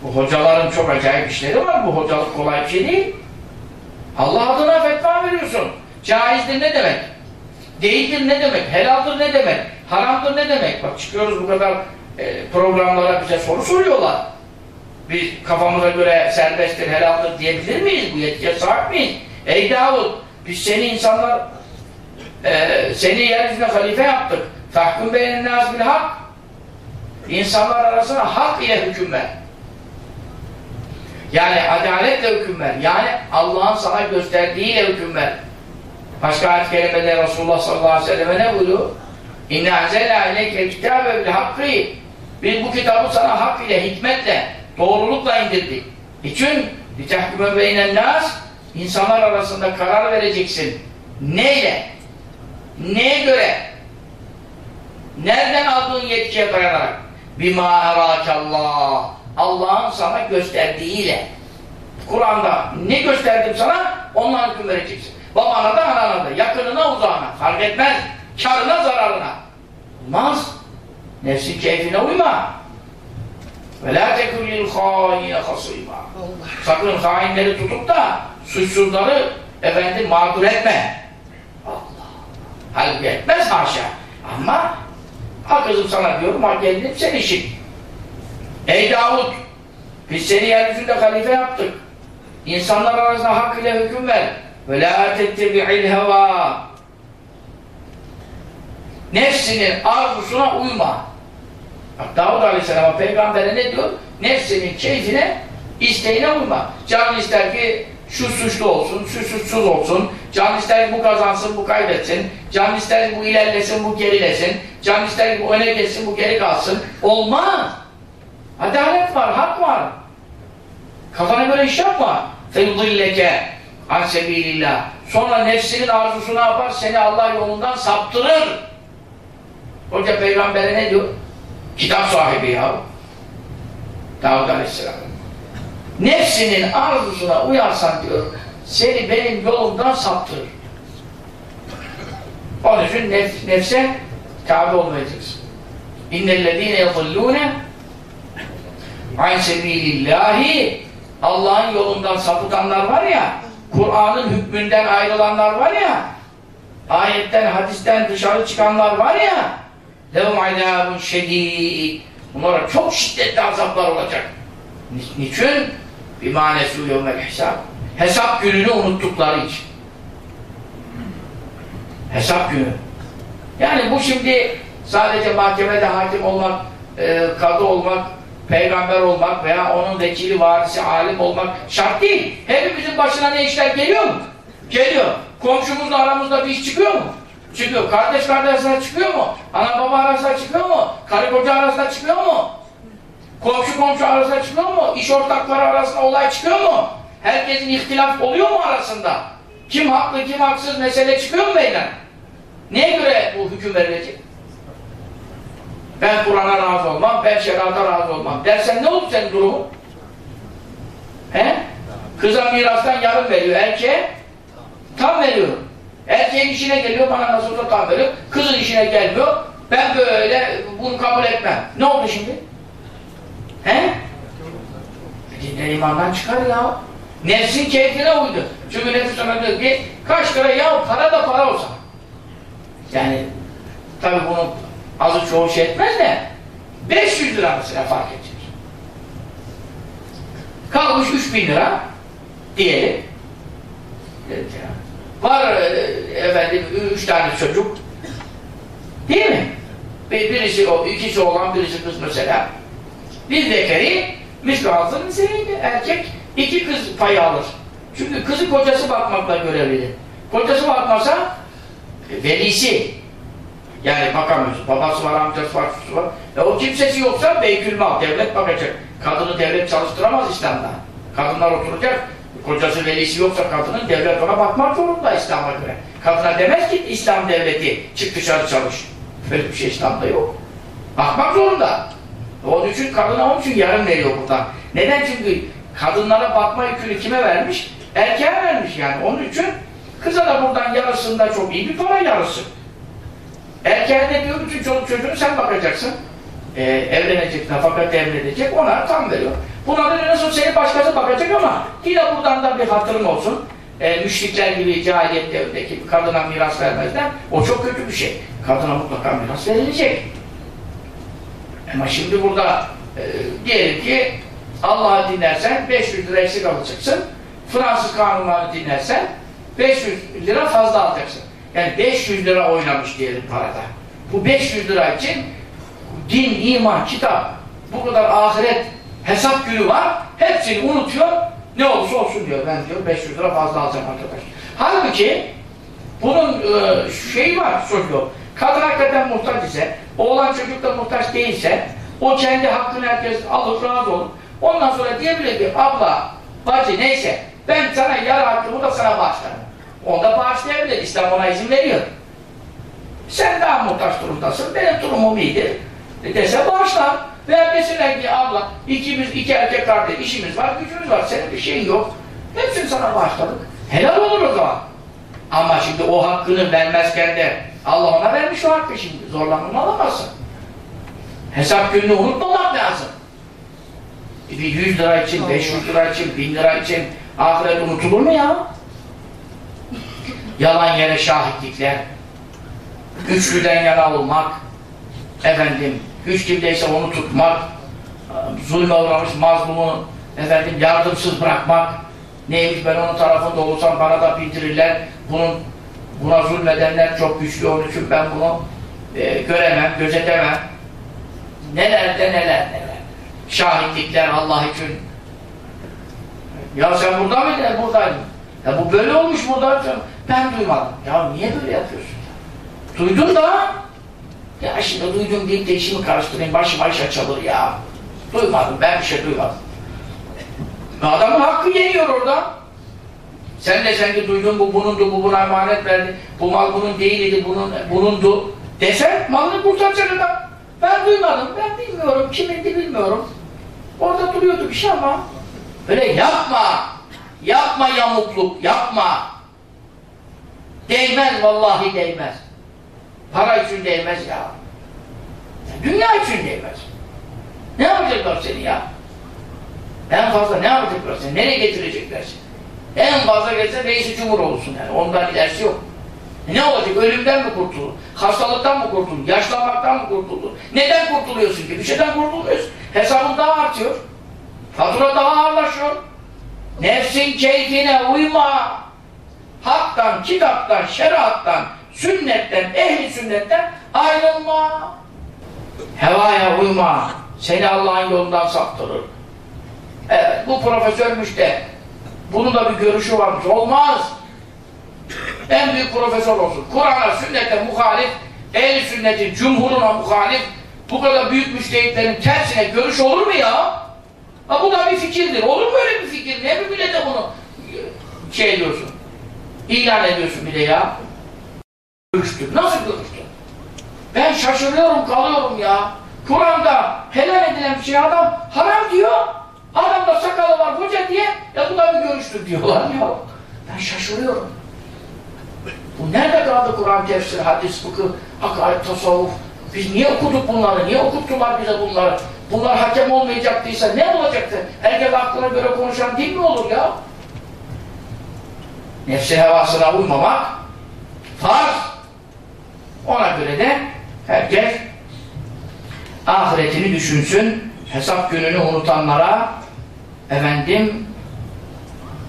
Bu hocaların çok acayip işleri var. Bu hocalık kolay bir şey değil. Allah adına fetva veriyorsun. Caizdir ne demek? Değildir ne demek? Helaldir ne demek? Haramdır ne demek? Bak çıkıyoruz bu kadar e, programlara bize soru soruyorlar. Biz kafamıza göre serbesttir, helaldir diyebilir miyiz? Bu yetkiye sahip miyiz? Ey Davud, biz seni insanlar e, seni yeryüzüne halife yaptık. Tahkum beynin nas bil hak. İnsanlar arasında hak ile hüküm ver. Yani adaletle hüküm ver. Yani Allah'ın sana gösterdiğiyle hüküm ver. Başka ayet kerimede Resulullah sallallahu aleyhi ve selleme ne buyuruyor? İnne anzelna ileyke kitabe bil Biz bu kitabı sana hak ile, hikmetle, doğrulukla indirdik. İçin litahküme beynen nas insanlar arasında karar vereceksin. Neyle? Neye göre? Nereden aldığın yetkiye dayanarak? Bima erakallah. Allah'ın sana gösterdiğiyle. Kur'an'da ne gösterdim sana? Ondan hüküm vereceksin. Babana da anana da, yakınına uzağına, fark etmez. Karına zararına. Olmaz. Nefsin keyfine uyma. Ve la tekullil haine hasıyma. Sakın hainleri tutup da suçsuzları efendim mağdur etme. Halbuki etmez haşa. Ama ha kızım sana diyorum ha geldim sen işin. Ey Davud biz seni yeryüzünde halife yaptık. İnsanlar arasında hak ile hüküm ver. Ve la tettebi'il heva. Nefsinin arzusuna uyma. Bak Davud Aleyhisselam'a peygambere ne diyor? Nefsinin keyfine, isteğine uyma. Canın ister ki şu suçlu olsun, şu suçsuz olsun. Can ister ki bu kazansın, bu kaybetsin. Can ister ki bu ilerlesin, bu gerilesin. Can ister ki bu öne geçsin, bu geri kalsın. Olmaz. Adalet var, hak var. Kafana göre iş yapma. فَيُضِلَّكَ an sebilillah. Sonra nefsinin arzusu ne yapar? Seni Allah yolundan saptırır. Hoca peygambere ne diyor? Kitap sahibi ya. Davud Aleyhisselam. Nefsinin arzusuna uyarsan diyor, seni benim yolumdan saptırır. Onun için nef nefse tabi olmayacaksın. İnnellezîne yadillûne an sebilillahi Allah'ın yolundan sapıtanlar var ya Kur'an'ın hükmünden ayrılanlar var ya ayetten, hadisten dışarı çıkanlar var ya lehum azâbun şedîd bunlara çok şiddetli azaplar olacak. Ni niçin? Bir manesi yevmel hesap. Hesap gününü unuttukları için. Hesap günü. Yani bu şimdi sadece mahkemede hakim olmak, e, kadı olmak, peygamber olmak veya onun vekili, varisi, alim olmak şart değil. Hepimizin başına ne işler geliyor mu? Geliyor. Komşumuzla aramızda bir iş çıkıyor mu? Çıkıyor. Kardeş kardeş arasında çıkıyor mu? Ana baba arasında çıkıyor mu? Karı koca arasında çıkıyor mu? Komşu komşu arasında çıkıyor mu? İş ortakları arasında olay çıkıyor mu? Herkesin ihtilaf oluyor mu arasında? Kim haklı kim haksız mesele çıkıyor mu beyler? Neye göre bu hüküm verilecek? Ben Kur'an'a razı olmam, ben şerata razı olmam dersen ne olur senin durumun? He? Kıza mirastan yarım veriyor, erkeğe tam veriyor. Erkeğin işine geliyor, bana nasıl olsa tam veriyor. Kızın işine gelmiyor, ben böyle bunu kabul etmem. Ne oldu şimdi? He? Dinden imandan çıkar ya. Nefsin keyfine uydu. Çünkü nefis sana diyor ki kaç lira ya para da para olsa. Yani tabi bunun azı çoğu şey etmez de 500 lira mesela fark edecek. Kalmış 3000 lira diyelim. Var e, efendim üç tane çocuk değil mi? Bir, birisi o, ikisi olan birisi kız mesela. Bir zekeri misli hazır seyirdi. Erkek iki kız payı alır. Çünkü kızı kocası bakmakla görevli. Kocası bakmasa e, velisi yani bakamıyorsun. Babası var, amcası var, şusu var. E o kimsesi yoksa beykülmal, devlet bakacak. Kadını devlet çalıştıramaz İslam'da. Kadınlar oturacak. Kocası velisi yoksa kadının devlet ona bakmak zorunda İslam'a göre. Kadına demez ki İslam devleti çık dışarı çalış. Böyle bir şey İslam'da yok. Bakmak zorunda. Onun için kadına onun için yarım veriyor burada. Neden? Çünkü kadınlara bakma yükünü kime vermiş? Erkeğe vermiş yani. Onun için kıza da buradan yarısında çok iyi bir para yarısı. Erkeğe de diyor bütün çoluk çocuğunu sen bakacaksın. Ee, evlenecek, nafaka devredecek, ona tam veriyor. Buna da nasıl seni başkası bakacak ama yine buradan da bir hatırın olsun. Ee, müşrikler gibi cahiliyet kadına miras vermezler. O çok kötü bir şey. Kadına mutlaka miras verilecek. Ama şimdi burada e, diyelim ki Allah'ı dinlersen 500 lira eksik alacaksın. Fransız kanunlarını dinlersen 500 lira fazla alacaksın. Yani 500 lira oynamış diyelim parada. Bu 500 lira için din, iman, kitap, bu kadar ahiret hesap günü var. Hepsini unutuyor. Ne olursa olsun diyor. Ben diyor 500 lira fazla alacağım arkadaş. Halbuki bunun e, şeyi var çocuğu. Kadın hakikaten muhtaç ise, oğlan çocuk da muhtaç değilse, o kendi hakkını herkes alır, razı olur. Ondan sonra diyebilir ki, abla, bacı neyse, ben sana yarı hakkımı da sana bağışlarım. Onda bağışlayabilir, İslam ona izin veriyor. Sen daha muhtaç durumdasın, benim durumum iyidir. E dese bağışlar. Veya deseler ki abla, ikimiz, iki erkek kardeş, işimiz var, gücümüz var, senin bir şeyin yok. Hepsini sana bağışladık. Helal olur o zaman. Ama şimdi o hakkını vermezken de Allah ona vermiş o hakkı şimdi. Zorlanma alamazsın. Hesap gününü unutmamak lazım. Bir 100 lira için, 500 lira için, 1000 lira için ahiret unutulur mu ya? Yalan yere şahitlikler. güçlüden yana olmak, efendim, güç kimdeyse onu tutmak, zulme uğramış mazlumu, efendim, yardımsız bırakmak, neymiş ben onun tarafında olursam bana da bildirirler, bunun buna zulmedenler çok güçlü onun için ben bunu e, göremem, gözetemem. Neler de neler neler. Şahitlikler Allah için. Ya sen burada mıydın? Buradaydım. Ya bu böyle olmuş burada. Ben duymadım. Ya niye böyle yapıyorsun? Duydun da ya şimdi duydum deyip de işimi karıştırayım, başıma iş açılır ya. Duymadım, ben bir şey duymadım. Adamın hakkı yeniyor orada. Sen de sanki duydun bu bunundu, bu buna emanet verdi, bu mal bunun değildi, bunun bunundu desen malını kurtaracak adam. Ben duymadım, ben bilmiyorum, kimindi bilmiyorum. Orada duruyordu bir şey ama öyle yapma, yapma yamukluk, yapma. Değmez vallahi değmez. Para için değmez ya. Dünya için değmez. Ne yapacaklar seni ya? En fazla ne yapacaklar seni? Nereye getirecekler seni? En fazla gelse reis cumhur olsun yani. Ondan ilerisi yok. Ne olacak? Ölümden mi kurtulur? Hastalıktan mı kurtulur? Yaşlanmaktan mı kurtulur? Neden kurtuluyorsun ki? Bir şeyden kurtulmuyorsun. Hesabın daha artıyor. Fatura daha ağırlaşıyor. Nefsin keyfine uyma. Haktan, kitaptan, şeriattan, sünnetten, ehli sünnetten ayrılma. Hevaya uyma. Seni Allah'ın yolundan saptırır. Evet, bu profesörmüş de bunun da bir görüşü varmış. Olmaz. En büyük profesör olsun. Kur'an'a, sünnete muhalif, ehli sünnetin cumhuruna muhalif, bu kadar büyük müştehitlerin tersine görüş olur mu ya? Ha bu da bir fikirdir. Olur mu öyle bir fikir? Ne bir millete bunu şey ediyorsun? İlan ediyorsun bile ya. Görüştür. Nasıl görüştür? Ben şaşırıyorum, kalıyorum ya. Kur'an'da helal edilen bir şey adam haram diyor. Adamda sakalı var hoca diye ya bu da bir görüştür diyorlar ya. Ben şaşırıyorum. Bu nerede kaldı Kur'an tefsir, hadis, fıkıh, hakaret, tasavvuf? Biz niye okuduk bunları? Niye okuttular bize bunları? Bunlar hakem olmayacaktıysa ne olacaktı? Herkes aklına göre konuşan değil mi olur ya? Nefsi hevasına uymamak farz. Ona göre de herkes ahiretini düşünsün. Hesap gününü unutanlara efendim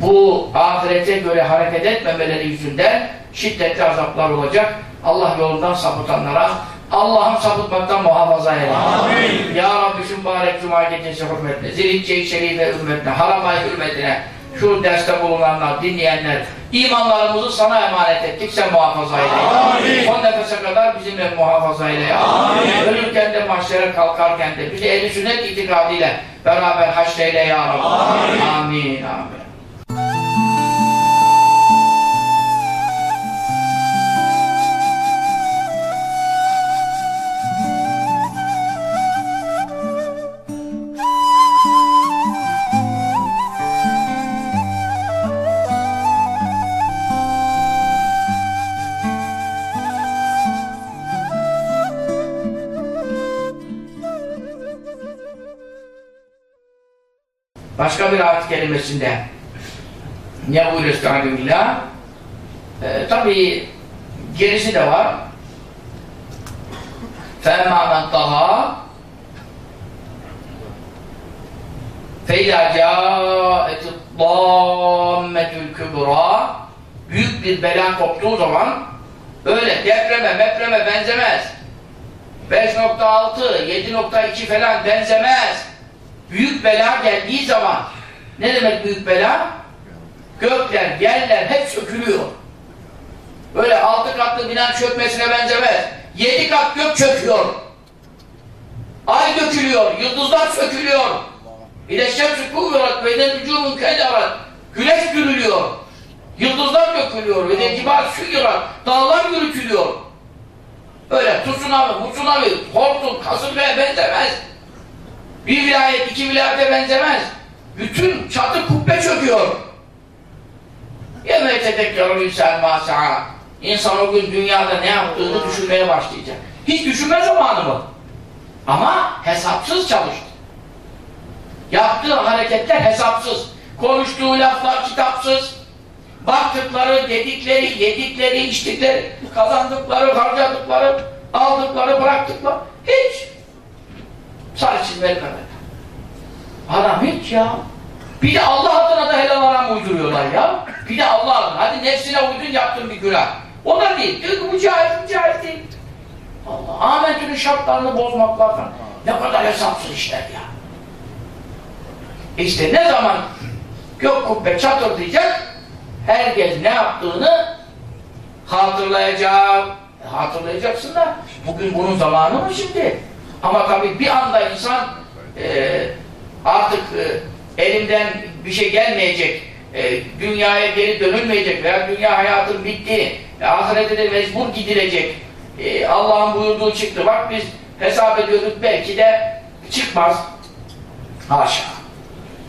bu ahirete göre hareket etmemeleri yüzünden şiddetli azaplar olacak. Allah yolundan sapıtanlara Allah'ım sapıtmaktan muhafaza eyle. Amin. Ya Rabbi mübarek cuma gecesi hürmetine, zilhicce-i şerife hürmetine, haramay hürmetine, şu derste bulunanlar, dinleyenler, imanlarımızı sana emanet ettik, sen muhafaza eyle. Amin. Son nefese kadar bizimle muhafaza eyle. Amin. Ölürken de mahşere kalkarken de bizi ehl-i sünnet itikadıyla beraber haşreyle ya Rabbi. Amin. Amin. Amin. Başka bir ayet kelimesinde ne buyuruyor Estağfirullah? Ee, tabi gerisi de var. فَاَمَّا مَنْ طَهَا فَاِذَا جَاءَتِ الضَّامَّةُ الْكُبْرَى Büyük bir bela koptuğu zaman öyle depreme mepreme benzemez. 5.6, 7.2 falan benzemez büyük bela geldiği zaman ne demek büyük bela? Gökler, yerler hep sökülüyor. Böyle altı katlı bina çökmesine benzemez. Yedi kat gök çöküyor. Ay dökülüyor, yıldızlar sökülüyor. İleşşemsü kuvverat ve de vücudun kedarat. Güneş gürülüyor. Yıldızlar dökülüyor ve de cibal sügirat. Dağlar yürütülüyor. Öyle tsunami, tsunami, hortum, kasırgaya benzemez. Bir vilayet iki vilayete benzemez. Bütün çatı kubbe çöküyor. Yeme tedekkârul insan mâsâ. İnsan o gün dünyada ne yaptığını düşünmeye başlayacak. Hiç düşünme zamanı mı? Ama hesapsız çalıştı. Yaptığı hareketler hesapsız. Konuştuğu laflar kitapsız. Baktıkları, dedikleri, yedikleri, içtikleri, kazandıkları, harcadıkları, aldıkları, bıraktıkları. Hiç Sarı çizmeli Mehmet. Adam hiç ya. Bir de Allah adına da helal haram uyduruyorlar ya. Bir de Allah adına. Hadi nefsine uydun yaptın bir günah. O da değil. Diyor ki bu caiz, bu caiz değil. Allah. Ahmet'in şartlarını bozmaklar falan. Ne kadar hesapsız işler ya. İşte ne zaman gök kubbe çatırdayacak herkes ne yaptığını hatırlayacak. E, hatırlayacaksın da bugün bunun zamanı mı şimdi? Ama tabii bir anda insan e, artık e, elinden bir şey gelmeyecek, e, dünyaya geri dönülmeyecek veya dünya hayatın bitti, e, ahirete de mecbur gidilecek. E, Allah'ın buyurduğu çıktı. Bak biz hesap ediyorduk belki de çıkmaz. Haşa.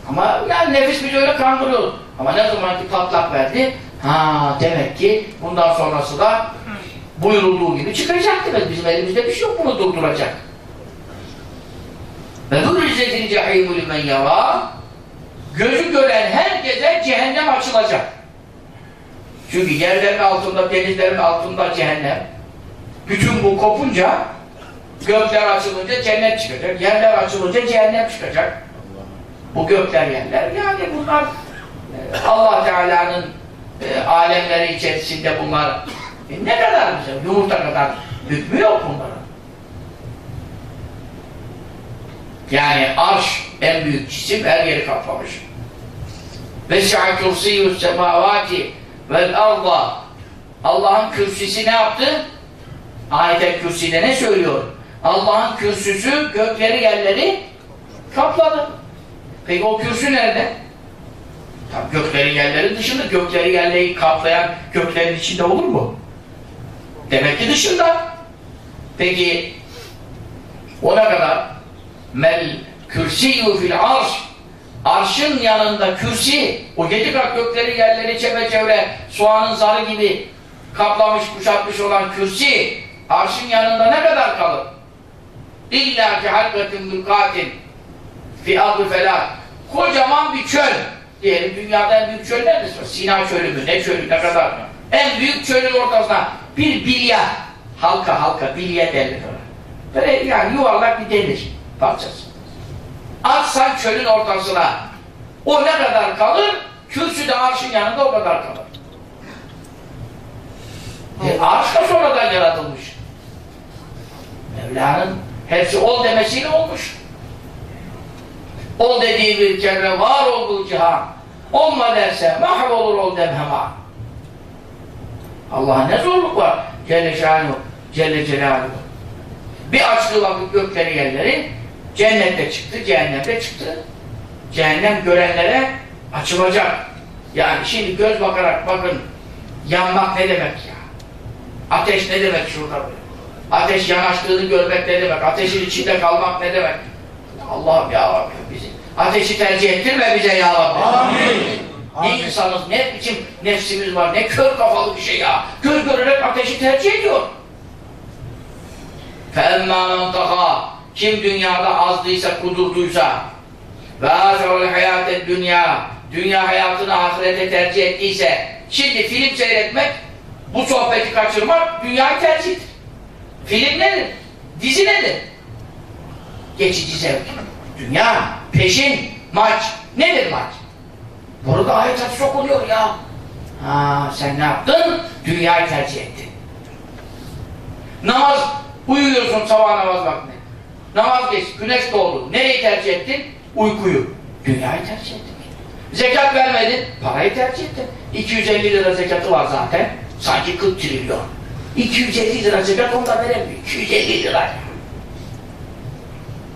Ama yani nefis bizi öyle kandırıyor. Ama ne zaman ki patlak verdi, ha demek ki bundan sonrası da buyurulduğu gibi çıkacak demek. Bizim elimizde bir şey yok bunu durduracak. Ve bu izzetil cehîmü limen yara gözü gören herkese cehennem açılacak. Çünkü yerlerin altında, denizlerin altında cehennem. Bütün bu kopunca gökler açılınca cennet çıkacak. Yerler açılınca cehennem çıkacak. Bu gökler yerler. Yani bunlar e, Allah Teala'nın e, alemleri içerisinde bunlar e, ne kadar bize yumurta kadar hükmü yok bunların. Yani arş en büyük cisim her yeri kaplamış. Vesi'a kursiyyus semavati vel arda Allah'ın kürsüsü ne yaptı? Ayet-el kürsüde ne söylüyor? Allah'ın kürsüsü gökleri yerleri kapladı. Peki o kürsü nerede? Tabii göklerin yerleri dışında, gökleri yerleri kaplayan göklerin içinde olur mu? Demek ki dışında. Peki o ne kadar? Mel kürsiyyu fil arş Arşın yanında kürsi, o yedi kat gökleri yerleri çepeçevre soğanın zarı gibi kaplamış, kuşatmış olan kürsi arşın yanında ne kadar kalır? İlla ki halkatin mülkatin fi ardı felak kocaman bir çöl diyelim dünyada en büyük çöl nedir? Sina çölü mü? Ne çölü? Ne kadar? En büyük çölün ortasına bir bilye halka halka bilye derler. Böyle yani yuvarlak bir demir parçası. Atsan çölün ortasına o ne kadar kalır? Kürsü de arşın yanında o kadar kalır. E, arş da sonradan yaratılmış. Mevla'nın hepsi ol demesiyle olmuş. Ol dediği bir kere var olduğu cihan. Olma derse mahvolur ol demhema. Allah'a ne zorluk var? Celle Şanuhu, Celle Celaluhu. Bir açtığı vakit gökleri yerleri cennette çıktı, cehennemde çıktı. Cehennem görenlere açılacak. Yani şimdi göz bakarak bakın yanmak ne demek ya? Ateş ne demek şurada böyle? Ateş yanaştığını görmek ne demek? Ateşin içinde kalmak ne demek? Allah'ım ya Rabbi bizi. Ateşi tercih ettirme bize ya Rabbi. Amin. Ne insanız, ne biçim nefsimiz var, ne kör kafalı bir şey ya. Göz görerek ateşi tercih ediyor. فَاَمَّا مَنْ تَقَى kim dünyada azdıysa, kudurduysa ve âzâul hayâted dünya dünya hayatını ahirete tercih ettiyse şimdi film seyretmek bu sohbeti kaçırmak dünyayı tercihtir. Film nedir? Dizi nedir? Geçici zevk. Dünya, peşin, maç. Nedir maç? Burada ayet hadis okunuyor ya. Ha, sen ne yaptın? Dünyayı tercih ettin. Namaz, uyuyorsun sabah namaz vaktinde. Namaz geç, güneş doğdu. Nereyi tercih ettin? Uykuyu. Dünyayı tercih ettin. Zekat vermedin, parayı tercih ettin. 250 lira zekatı var zaten. Sanki 40 trilyon. 250 lira zekat onda veremiyor. 250 lira.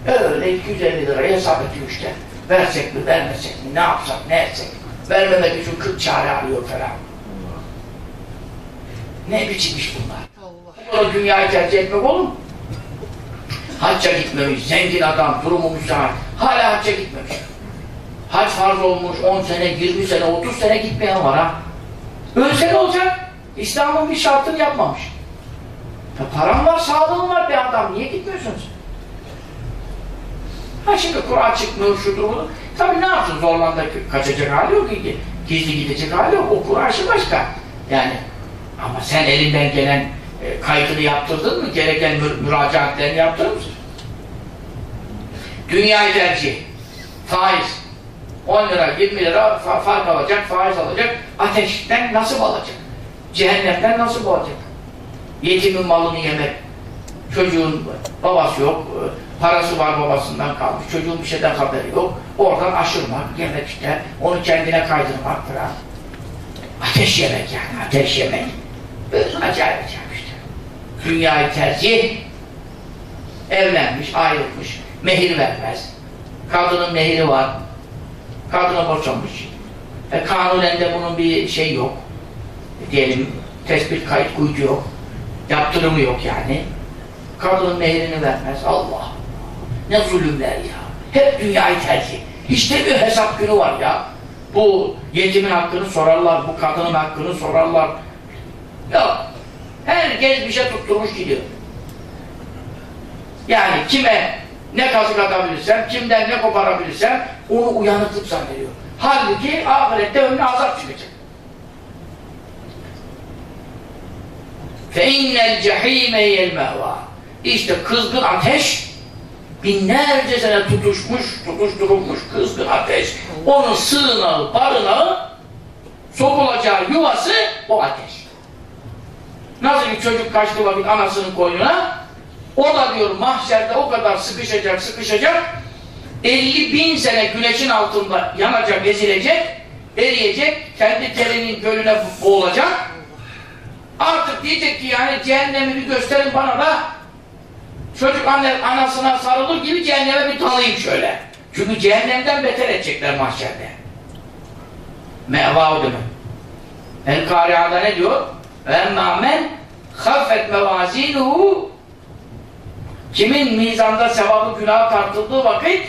Öyle 250 lirayı hesap ediyor işte. Versek mi, vermesek mi, ne yapsak, ne etsek. Vermemek için 40 çare arıyor falan. Ne biçim iş bunlar? Sonra dünyayı tercih etmek olur mu? Hacca gitmemiş, zengin adam, durumu müsait. Hala hacca gitmemiş. Hac farz olmuş 10 sene, 20 sene, 30 sene gitmeyen var ha. Ölse ne olacak? İslam'ın bir şartını yapmamış. Ya param var, sağlığın var bir adam. Niye gitmiyorsunuz? Ha şimdi Kur'an çıkmıyor, şudur budur. Tabii ne yapsın zorlandı, kaçacak hali yok ki. Gizli gidecek hali yok. Okul aşı başka. Yani ama sen elinden gelen e, kaydını yaptırdın mı? Gereken mü müracaatlerini yaptırdın mı? Dünyayı tercih. Faiz. 10 lira, 20 lira fa fark alacak, faiz alacak. Ateşten nasip alacak. Cehennemden nasip olacak. Yetimin malını yemek. Çocuğun babası yok. e, Parası var babasından kalmış. Çocuğun bir şeyden haberi yok. Oradan aşırmak, yemek işte. Onu kendine kaydırmak falan. Ateş yemek yani. Ateş yemek. Böyle acayip acayip. Dünyayı tercih evlenmiş, ayrılmış. Mehir vermez. Kadının mehiri var. Kadına boşanmış. E, kanunen de bunun bir şey yok. E, diyelim tespit kayıt kuydu yok. Yaptırımı yok yani. Kadının mehrini vermez. Allah! Ne zulümler ya. Hep dünyayı tercih. İşte bir hesap günü var ya. Bu yetimin hakkını sorarlar, bu kadının hakkını sorarlar. Yok. Herkes bir şey tutturmuş gidiyor. Yani kime ne kazık atabilirsem, kimden ne koparabilirsem onu uyanıklık zannediyor. Halbuki ahirette önüne azap çıkacak. فَاِنَّ الْجَح۪يمَ يَلْمَهْوَى İşte kızgın ateş binlerce sene tutuşmuş, tutuşturulmuş kızgın ateş. Onun sığınağı, barınağı sokulacağı yuvası o ateş. Nasıl bir çocuk kaçtığı vakit anasının koynuna o da diyor mahşerde o kadar sıkışacak, sıkışacak 50 bin sene güneşin altında yanacak, ezilecek eriyecek, kendi terinin gölüne boğulacak artık diyecek ki yani cehennemi bir gösterin bana da çocuk anne, anasına sarılır gibi cehenneme bir dalayım şöyle. Çünkü cehennemden beter edecekler mahşerde. Meva o demek. El-Kari'a'da ne diyor? Ve emmâ men haffet mevazînuhu kimin mizanda sevabı günah tartıldığı vakit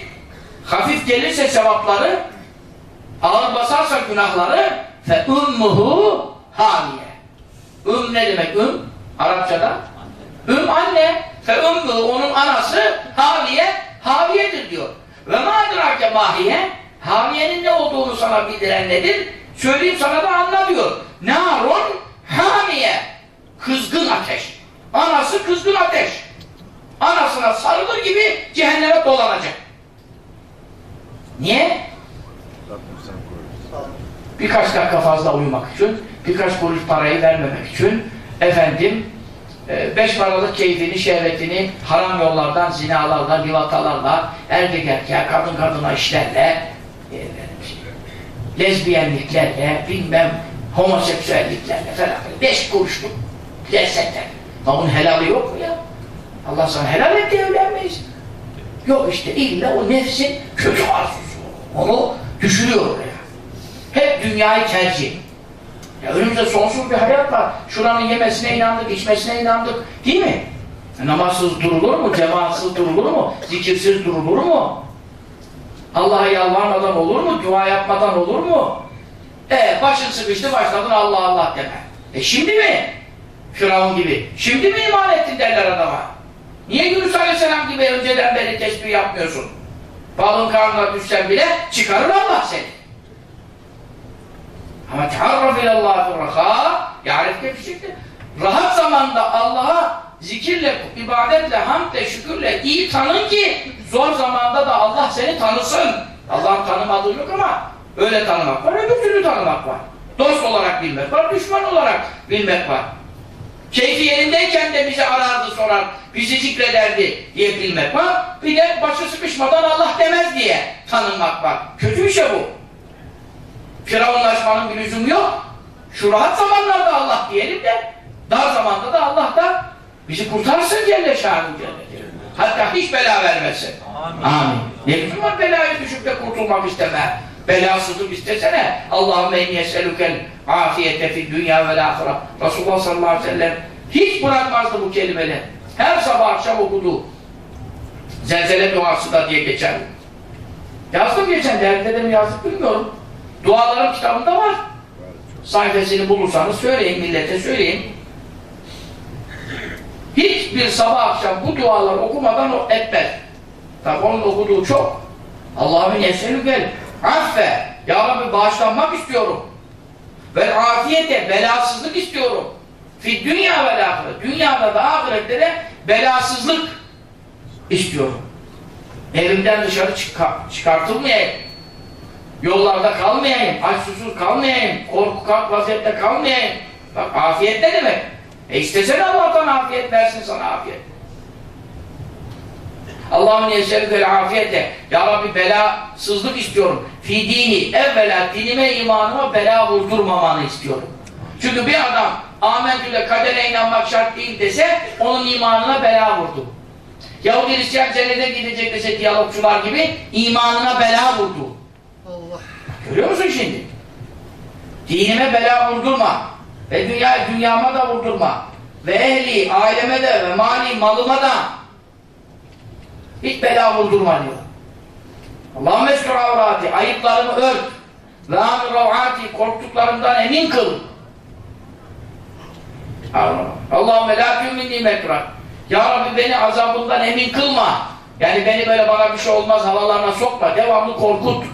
hafif gelirse sevapları ağır basarsa günahları fe ummuhu hamiye üm um ne demek üm? Arapçada? Üm anne fe ummuhu onun anası hamiye haviyedir diyor. Ve madrake mahiye? Haviyenin ne olduğunu sana bildiren nedir? söyleyeyim sana da anla diyor. Narun hamiye. Kızgın ateş. Anası kızgın ateş. Anasına sarılır gibi cehenneme dolanacak. Niye? Birkaç dakika fazla uyumak için, birkaç kuruş parayı vermemek için, efendim, e, beş paralık keyfini, şehvetini haram yollardan, zinalarla, livatalarla, erkek erkeğe, kadın kadına işlerle, e, lezbiyenliklerle, bilmem, homoseksüelliklerle falan, beş kuruşluk lezzetler. Ama bunun helali yok mu ya? Allah sana helal etti evlenmeyiz. Yok işte illa o nefsin kötü arzusu. Onu düşürüyor oraya. Hep dünyayı tercih. Ya önümüzde sonsuz bir hayat var. Şuranın yemesine inandık, içmesine inandık. Değil mi? Namazsız durulur mu? Cemaatsız durulur mu? Zikirsiz durulur mu? Allah'a yalvarmadan olur mu? Dua yapmadan olur mu? E başın sıkıştı başladın Allah Allah deme. E şimdi mi? Firavun gibi. Şimdi mi iman ettin derler adama? Niye Yunus Aleyhisselam gibi önceden beri tesbih yapmıyorsun? Balın karnına düşsen bile çıkarır Allah seni. Ama teharraf ilallâhi rahâ yarifke fişikte. Rahat zamanda Allah'a zikirle, ibadetle, hamdle, şükürle iyi tanın ki zor zamanda da Allah seni tanısın. Allah'ın tanımadığı yok ama öyle tanımak var, öbür türlü tanımak var. Dost olarak bilmek var, düşman olarak bilmek var. Keyfi yerindeyken de bizi arardı sorar, bizi zikrederdi diye bilmek var. Bir de başı sıkışmadan Allah demez diye tanınmak var. Kötü bir şey bu. Firavunlaşmanın bir lüzumu yok. Şu rahat zamanlarda Allah diyelim de dar zamanda da Allah da bizi kurtarsın Celle Şan'ın cenneti. Hatta hiç bela vermesin. Amin. Amin. Ne lüzum var belaya düşüp de kurtulmak isteme. Belasızlık istesene. Allahümme en yeselükel afiyete fi dünya ve ahira. Resulullah sallallahu aleyhi ve sellem hiç bırakmazdı bu kelimeleri. Her sabah akşam okudu. Zelzele duası da diye geçer. Yazdım geçen dergide de mi yazdık bilmiyorum. Duaların kitabında var. Sayfasını bulursanız söyleyin millete söyleyin. Hiçbir sabah akşam bu duaları okumadan o etmez. Tabi onun okuduğu çok. Allah'ın yeselü gel. Affe. Ya Rabbi bağışlanmak istiyorum. Ve afiyete belasızlık istiyorum. Fi dünya ve ahiret. Dünyada da ahirette de belasızlık istiyorum. Evimden dışarı çıkar, çıkartılmayayım. Yollarda kalmayayım, aç susuz kalmayayım, korku kalk vaziyette kalmayayım. Bak afiyet ne demek? E istesene Allah'tan afiyet versin sana afiyet. Allah'ın yeşerükel afiyete. Ya Rabbi belasızlık istiyorum. Fi dini, evvela dinime, imanıma bela vurdurmamanı istiyorum. Çünkü bir adam amentüle kadere inanmak şart değil dese onun imanına bela vurdu. Yahudi Hristiyan cennete gidecek dese diyalogçular gibi imanına bela vurdu. Allah. Görüyor musun şimdi? Dinime bela vurdurma. Ve dünya, dünyama da vurdurma. Ve ehli, aileme de ve mali, malıma da hiç bela vurdurma diyor. Allahümme eskur avrati, ayıplarımı ört. Ve amir ravati, korktuklarımdan emin kıl. Allahümme la tüminni mekrak. Ya Rabbi beni azabından emin kılma. Yani beni böyle bana bir şey olmaz havalarına sokma. Devamlı korkut.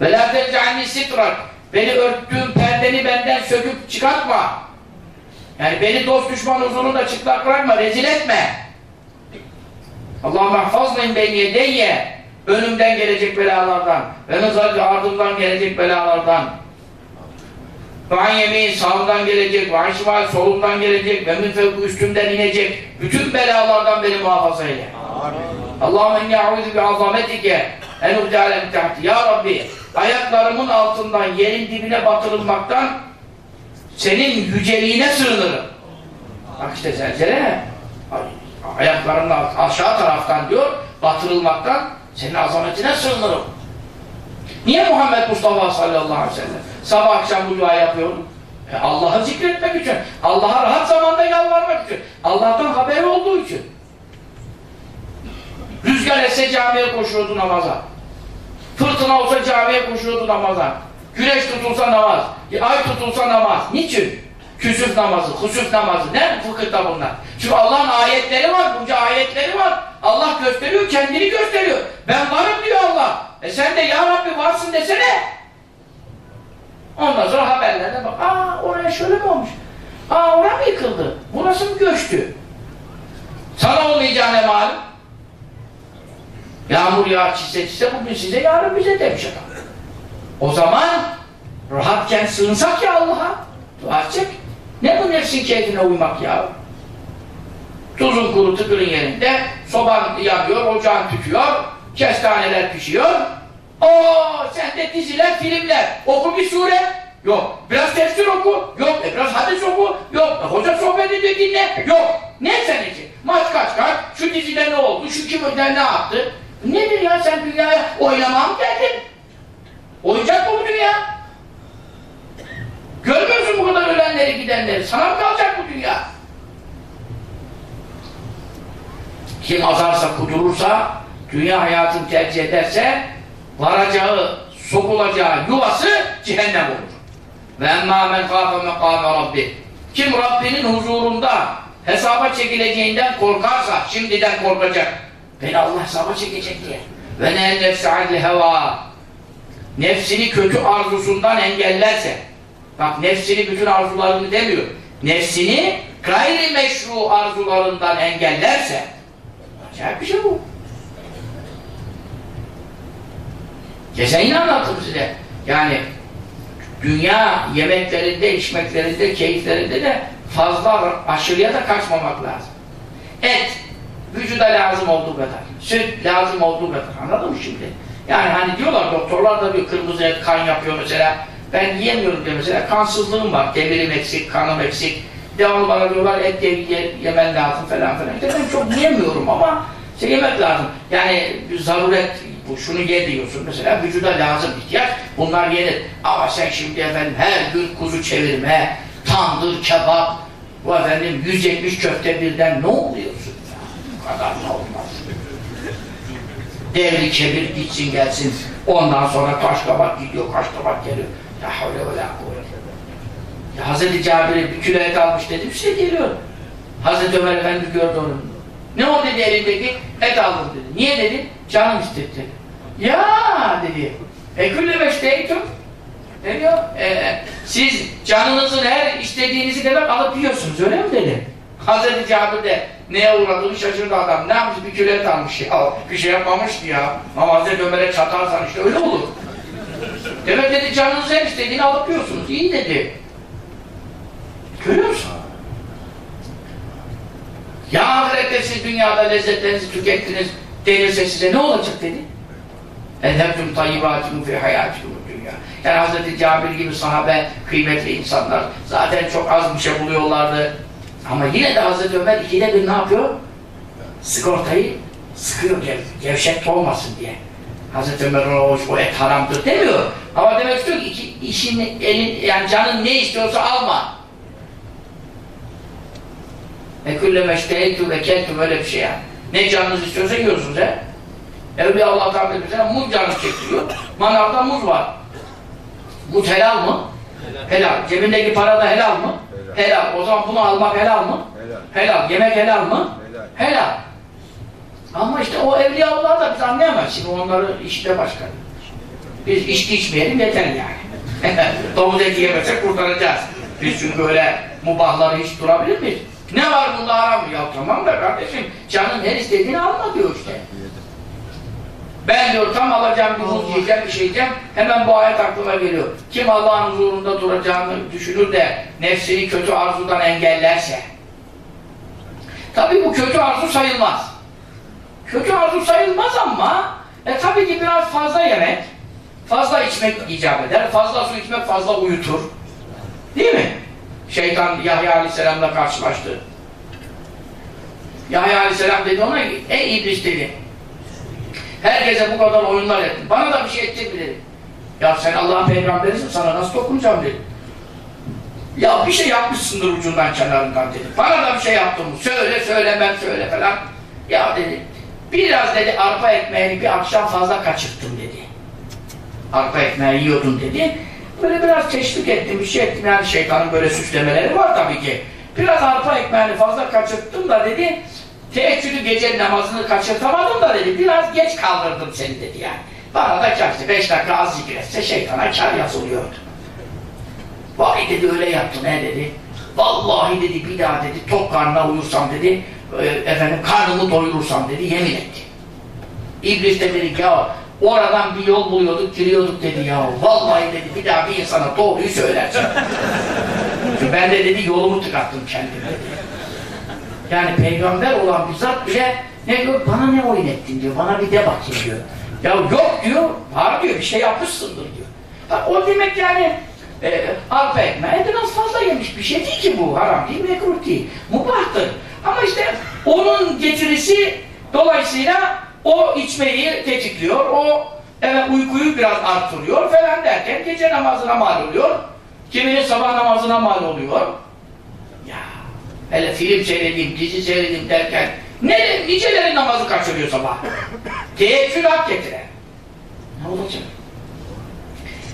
Ve la tec'alni sitrak. Beni örttüğüm perdeni benden söküp çıkartma. Yani beni dost düşman huzurunda çıplak bırakma, rezil etme. Allah'ım mahfazlayın beni yedeyye. Önümden gelecek belalardan. Ve mezarcı ardımdan gelecek belalardan. Ve an yemeğin sağımdan gelecek, ve şimal solumdan gelecek, ve min fevku üstümden inecek. Bütün belalardan beni muhafaza eyle. Allahümme inni a'udhu bi azametike en uhdâle tahti. Ya Rabbi, ayaklarımın altından yerin dibine batırılmaktan senin yüceliğine sığınırım. Bak işte zelzele ayaklarının alt- aşağı taraftan diyor batırılmaktan senin azametine sığınırım. Niye Muhammed Mustafa sallallahu aleyhi ve sellem sabah akşam bu dua yapıyor? E Allah'ı zikretmek için, Allah'a rahat zamanda yalvarmak için, Allah'tan haberi olduğu için. Rüzgar esse camiye koşuyordu namaza. Fırtına olsa camiye koşuyordu namaza. Güneş tutulsa namaz. e, Ay tutulsa namaz. Niçin? Küsüf namazı, husuf namazı. Ne fıkıhta bunlar? Çünkü Allah'ın ayetleri var, bunca ayetleri var. Allah gösteriyor, kendini gösteriyor. Ben varım diyor Allah. E sen de ya Rabbi varsın desene. Ondan sonra haberlerde bak, aa oraya şöyle mi olmuş? Aa oraya mı yıkıldı? Burası mı göçtü? Sana olmayacağına malum. Yağmur yağar çise çise bugün size yarın bize demiş adam. O zaman rahatken sığınsak ya Allah'a dua edecek. Ne bu nefsin keyfine uymak ya? Tuzun kuru tıkırın yerinde, soban yanıyor, ocağın tütüyor, kestaneler pişiyor. Oo, sen de diziler, filmler. Oku bir sure. Yok. Biraz tefsir oku. Yok. E biraz hadis oku. Yok. E hoca sohbet ediyor dinle. Yok. Ne sen için? Maç kaç kaç. Şu dizide ne oldu? Şu kim ne yaptı? Nedir ya sen dünyaya oynamaya mı geldin? Oyuncak mı bu dünya? Görmüyorsun bu kadar ölenleri gidenleri. Sana mı kalacak bu dünya? Kim azarsa, kudurursa, dünya hayatını tercih ederse, varacağı, sokulacağı yuvası cehennem olur. Ve emmâ men kâfe mekâme rabbi. Kim Rabbinin huzurunda hesaba çekileceğinden korkarsa, şimdiden korkacak. Beni Allah hesaba çekecek diye. Ve ne nefsi heva. Nefsini kötü arzusundan engellerse, bak nefsini bütün arzularını demiyor, nefsini gayri meşru arzularından engellerse, acayip bir şey bu. Geçen yine anlattım size. Yani dünya yemeklerinde, içmeklerinde, keyiflerinde de fazla aşırıya da kaçmamak lazım. Et, vücuda lazım olduğu kadar. Süt lazım olduğu kadar. Anladın mı şimdi? Yani hani diyorlar doktorlar da bir kırmızı et kan yapıyor mesela. Ben yiyemiyorum diye mesela kansızlığım var. Demirim eksik, kanım eksik. Devamlı bana diyorlar et ye, ye- yemen lazım falan filan. İşte ben çok yiyemiyorum ama işte yemek lazım. Yani bir zaruret bu şunu ye diyorsun mesela vücuda lazım ihtiyaç bunlar yenir. Ama sen şimdi efendim her gün kuzu çevirme, tandır, kebap bu efendim 170 köfte birden ne oluyorsun? Bu kadar da olmaz. Devri kebir gitsin gelsin. Ondan sonra taş kabak gidiyor, kaç kabak geliyor. Ya havle ve la kuvvet. Ya Hazreti Cabir'e bir kilo et almış dedi, bir şey geliyor. Hazreti Ömer Efendi gördü onu. Ne o dedi elindeki? Et aldım dedi. Niye dedi? Canım istedi. Ya dedi. E külle meşteytum. Ne diyor? Ee, siz canınızın her istediğinizi demek alıp yiyorsunuz öyle mi dedi? Hazreti Cabir de neye uğradığını şaşırdı adam. Ne yapmış? Bir kület almış ya. Bir şey yapmamıştı ya. Ama Hazreti Ömer'e çatarsan işte öyle olur. Demek dedi canınızın her istediğini alıp yiyorsunuz. İyi dedi. Görüyor musun? Ya ahirette siz dünyada lezzetlerinizi tükettiniz denirse size ne olacak dedi. Edhebtüm tayyibâtikum fi hayâtikum dünya. Yani Hazreti Cabir gibi sahabe kıymetli insanlar zaten çok az bir şey buluyorlardı. Ama yine de Hazreti Ömer ikide bir ne yapıyor? Sigortayı sıkıyor gev, gevşek olmasın diye. Hazreti Ömer o, o et haramdır demiyor. Ama demek istiyor ki iki, işin, elin, yani canın ne istiyorsa alma. Ve külle meşteheytü ve keltü böyle bir şey yani. Ne canınız istiyorsa yiyorsunuz he. Evliya Allah'tan bir mesela muz canı çektiriyor. Manavda muz var. Muz helal mı? Helal. helal. Cebindeki para da helal mı? Helal. helal. O zaman bunu almak helal mı? Helal. helal. Yemek helal mı? Helal. helal. Ama işte o evliyalar da biz anlayamayız. Şimdi onları işte başka. Biz içki içmeyelim yeter yani. Domuz eti yemesek kurtaracağız. Biz çünkü öyle mubahları hiç durabilir miyiz? Ne var bunda haram? Ya tamam da kardeşim canın her istediğini alma diyor işte. Ben diyor tam alacağım bir muz yiyeceğim, bir şey yiyeceğim. Hemen bu ayet aklıma geliyor. Kim Allah'ın huzurunda duracağını düşünür de nefsini kötü arzudan engellerse. Tabi bu kötü arzu sayılmaz. Kötü arzu sayılmaz ama e tabii ki biraz fazla yemek, fazla içmek icap eder. Fazla su içmek fazla uyutur. Değil mi? Şeytan Yahya Aleyhisselam'la karşılaştı. Yahya Aleyhisselam dedi ona ey iblis dedi. Herkese bu kadar oyunlar ettin. Bana da bir şey edecek mi dedi. Ya sen Allah'ın peygamberisin sana nasıl dokunacağım dedi. Ya bir şey yapmışsındır ucundan kenarından dedi. Bana da bir şey yaptın mı? Söyle söylemem söyle falan. Ya dedi. Biraz dedi arpa ekmeğini bir akşam fazla kaçırttım dedi. Arpa ekmeği yiyordun dedi. Böyle biraz teşvik ettim, bir şey ettim. Yani şeytanın böyle süslemeleri var tabii ki. Biraz arpa ekmeğini fazla kaçırttım da dedi. Teheccüdü gece namazını kaçırtamadım da dedi. Biraz geç kaldırdım seni dedi yani. Bana da kaçtı. Beş dakika az zikretse şeytana kar yazılıyordu. Vay dedi öyle yaptın he dedi. Vallahi dedi bir daha dedi tok karnına uyursam dedi efendim karnımı doyurursam dedi yemin etti. İblis de dedi ya oradan bir yol buluyorduk giriyorduk dedi ya vallahi dedi bir daha bir insana doğruyu söylersin. ben de dedi yolumu tıkattım kendime. Yani peygamber olan bir zat bile ne diyor? Bana ne oyun ettin diyor. Bana bir de bakayım diyor. Ya yok diyor. Var diyor. Bir şey yapmışsındır diyor. Ha, o demek yani e, arpa ekmeği biraz fazla yemiş bir şey değil ki bu. Haram değil, mekruh değil. Mubahtır. Ama işte onun getirisi dolayısıyla o içmeyi tetikliyor. O evet, uykuyu biraz artırıyor falan derken gece namazına mal oluyor. Kiminin sabah namazına mal oluyor. Ya hele film seyredeyim, dizi seyredeyim derken ne, niceleri namazı kaçırıyor sabah. Teheccüd hak getiren. Ne olacak?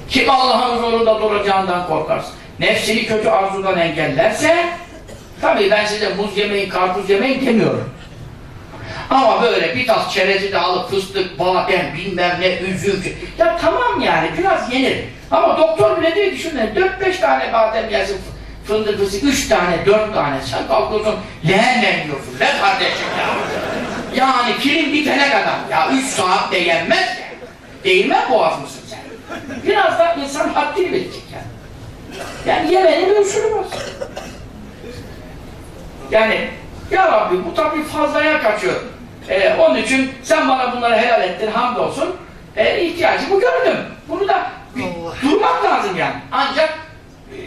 Kim Allah'ın huzurunda duracağından korkarsın. Nefsini kötü arzudan engellerse tabii ben size muz yemeyin, karpuz yemeyin demiyorum. Ama böyle bir tas çerezi de alıp fıstık, badem, bilmem ne, üzüm ya tamam yani biraz yenir. Ama doktor bile diyor ki şunları 4-5 tane badem yersin fındık fıstık, 3 tane, 4 tane sen kalkıyorsun leğenle yiyorsun. Ne kardeşim ya? Yani kilim bitene kadar ya 3 saat de yenmez ya. Değilmez boğaz mısın sen? Biraz da insan haddini bilecek yani. Yani yemenin bir. Yani ya Rabbi bu tabii fazlaya kaçıyor. Ee, onun için sen bana bunları helal ettin hamdolsun. Ee, ihtiyacımı gördüm. Bunu da durmak lazım yani. Ancak e,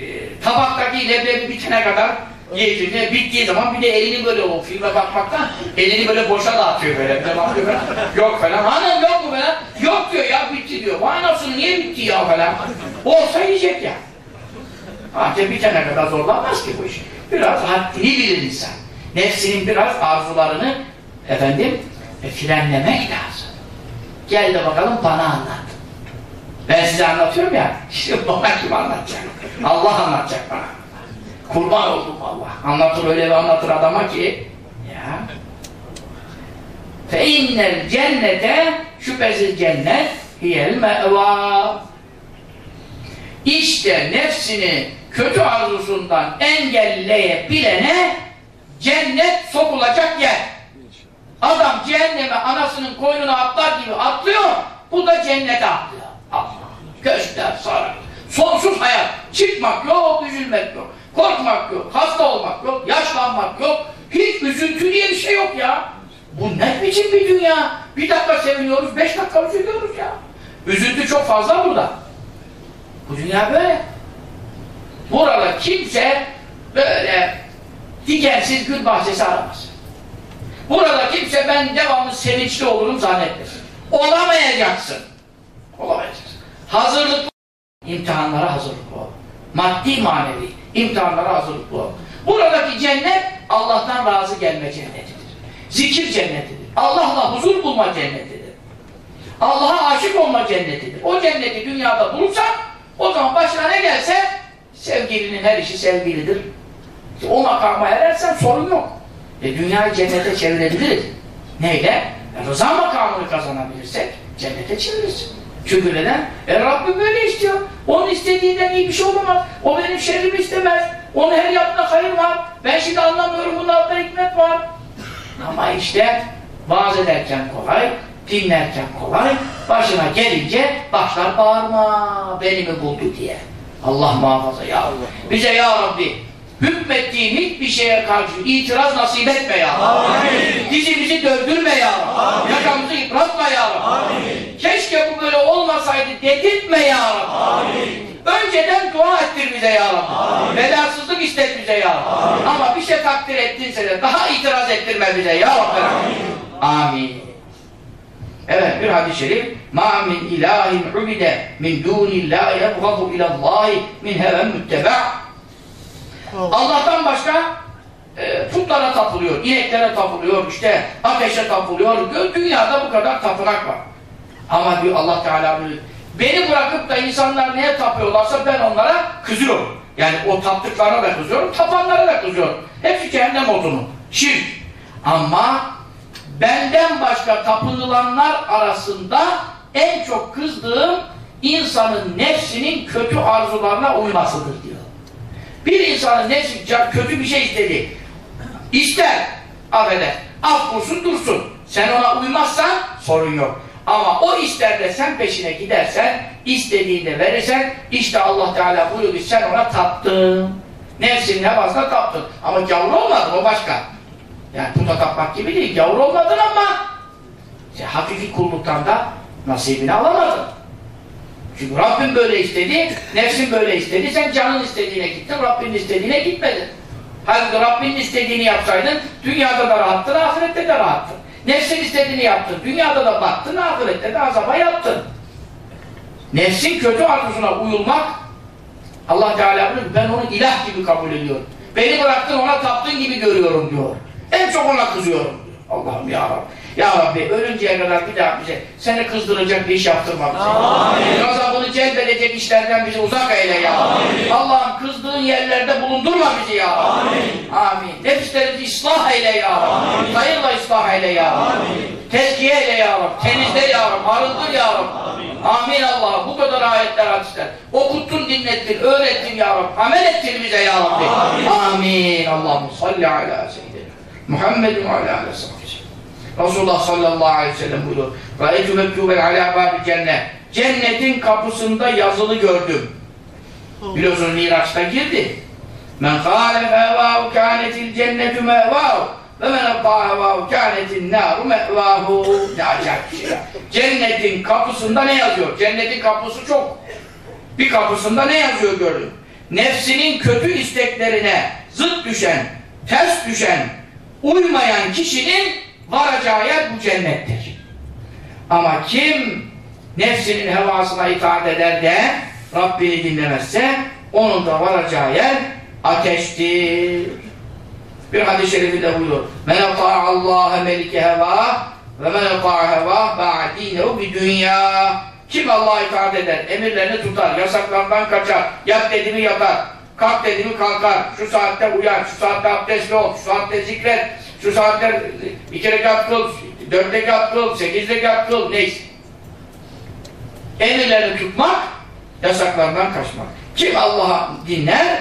tabaktaki leblebi bitene kadar yiyeceğine bittiği zaman bir de elini böyle o filme bakmaktan elini böyle boşa dağıtıyor böyle. Bir de bakıyor falan. Yok falan. Hanım yok mu falan? Yok diyor ya bitti diyor. Vay nasıl niye bitti ya falan. Olsa yiyecek ya. Ancak bitene kadar zorlanmaz ki bu iş. Biraz haddini bilir insan. Nefsinin biraz arzularını efendim e, frenlemek lazım. Gel de bakalım bana anlat. Ben size anlatıyorum ya, işte bana kim anlatacak? Allah anlatacak bana. Kurban oldum Allah. Anlatır öyle bir anlatır adama ki ya fe innel cennete şüphesiz cennet hiyel meva İşte nefsini kötü arzusundan engelleyebilene cennet sokulacak yer. Adam cehenneme anasının koynuna atlar gibi atlıyor, bu da cennete atlıyor. Allah! Sarar. Sonsuz hayat. Çıkmak yok, üzülmek yok. Korkmak yok, hasta olmak yok, yaşlanmak yok. Hiç üzüntü diye bir şey yok ya. Bu ne biçim bir dünya? Bir dakika seviniyoruz, beş dakika üzülüyoruz ya. Üzüntü çok fazla burada. Bu dünya böyle. Burada kimse böyle dikensiz gül bahçesi aramaz. Burada kimse ben devamlı sevinçli olurum zannetmesin. Olamayacaksın. Olamayacaksın. Hazırlıklı imtihanlara hazırlıklı ol. Maddi manevi imtihanlara hazırlıklı ol. Buradaki cennet Allah'tan razı gelme cennetidir. Zikir cennetidir. Allah'la huzur bulma cennetidir. Allah'a aşık olma cennetidir. O cenneti dünyada bulursan o zaman başına ne gelse sevgilinin her işi sevgilidir. O makama erersen sorun yok. E, dünyayı cennete çevirebiliriz. Neyle? E, rıza makamını kazanabilirsek cennete çeviririz. Çünkü neden? E Rabbim böyle istiyor. Onun istediğinden iyi bir şey olamaz. O benim şerrimi istemez. Onun her yaptığında hayır var. Ben şimdi anlamıyorum bunun altında hikmet var. Ama işte vaaz ederken kolay, dinlerken kolay, başına gelince başlar bağırma, beni mi buldu diye. Allah muhafaza ya Allah. Bize ya Rabbi hükmettiğin hiçbir şeye karşı itiraz nasip etme ya Rabbi. Dizimizi döndürme ya Rabbi. Yakamızı yıpratma ya Rabbi. Keşke bu böyle olmasaydı dedirtme ya Rabbi. Önceden dua ettir bize ya Rabbi. Belasızlık istet bize ya Rabbi. Ama bir şey takdir ettinse de daha itiraz ettirme bize ya Rabbi. Amin. Evet bir hadis-i şerif ma min ilahin ubide min dunillahi ebgadu ilallahi min heven mütteba Allah'tan başka e, putlara tapılıyor, ineklere tapılıyor, işte ateşe tapılıyor. Dünyada bu kadar tapınak var. Ama diyor Allah Teala beni bırakıp da insanlar neye tapıyorlarsa ben onlara kızıyorum. Yani o taptıklarına da kızıyorum, tapanlara da kızıyorum. Hepsi cehennem odunu. Şirk. Ama benden başka tapınılanlar arasında en çok kızdığım insanın nefsinin kötü arzularına uymasıdır diyor. Bir insanın nefsi kötü bir şey istedi. İster, affeder. Af bulsun dursun. Sen ona uymazsan sorun yok. Ama o ister de sen peşine gidersen, istediğinde verirsen, işte Allah Teala buyuruyor sen ona taptın. Nefsinin hevasına taptın. Ama gavur olmadın o başka. Yani puta tapmak gibi değil. Gavur olmadın ama işte hakiki kulluktan da nasibini alamadın. Çünkü Rabbim böyle istedi, nefsin böyle istedi, sen canın istediğine gittin, Rabbin istediğine gitmedin. Halbuki Rabbinin istediğini yapsaydın, dünyada da rahattın, ahirette de rahattın. Nefsin istediğini yaptın, dünyada da battın, ahirette de azaba yaptın. Nefsin kötü arzusuna uyulmak, Allah Teala diyor, ben onu ilah gibi kabul ediyorum. Beni bıraktın, ona taptın gibi görüyorum diyor. En çok ona kızıyorum diyor. Allah'ım ya Rabbi. Ya Rabbi ölünceye kadar bir daha bize seni kızdıracak bir iş yaptırma bize. Gazabını celbedecek işlerden bizi uzak eyle ya Allah'ım kızdığın yerlerde bulundurma bizi ya Amin. Amin. Nefislerimizi ıslah eyle ya Rabbi. Hayırla ıslah eyle ya Rabbi. Tezkiye eyle ya Rabbi. Temizle ya Rabbi. Arındır ya Rabbi. Amin Allah. Bu kadar ayetler hadisler. Okuttun dinlettin, öğrettin ya Rabbi. Amel ettir bize ya Rabbi. Amin. Amin. Allah'ım salli ala seyyidina. Muhammedun ala aleyhi Resulullah sallallahu aleyhi ve sellem buyuruyor. Râetü mektuben alâ bâbi cennet. Cennetin kapısında yazılı gördüm. Biliyorsunuz Miraç'ta girdi. Men kâle fehvâhu kânetil cennetü mehvâhu ve men ebbâ hevâhu kânetin nâru mehvâhu. Ne acayip bir şey ya. Cennetin kapısında ne yazıyor? Cennetin kapısı çok. Bir kapısında ne yazıyor gördüm. Nefsinin kötü isteklerine zıt düşen, ters düşen, uymayan kişinin varacağı yer bu cennettir. Ama kim nefsinin hevasına itaat eder de Rabbini dinlemezse onun da varacağı yer ateştir. Bir hadis-i şerifinde buyuruyor. Men ata'a Allah'a melike heva ve men ata'a heva ba'dinehu bi dünya. Kim Allah'a itaat eder, emirlerini tutar, yasaklardan kaçar, yat dediğimi yatar, kalk dediğimi kalkar, şu saatte uyar, şu saatte abdestli ol, şu saatte zikret, şu saatler iki rekat kıl, dört rekat kıl, sekiz kıl, neyse. Emirlerini tutmak yasaklarından kaçmak. Kim Allah'a dinler,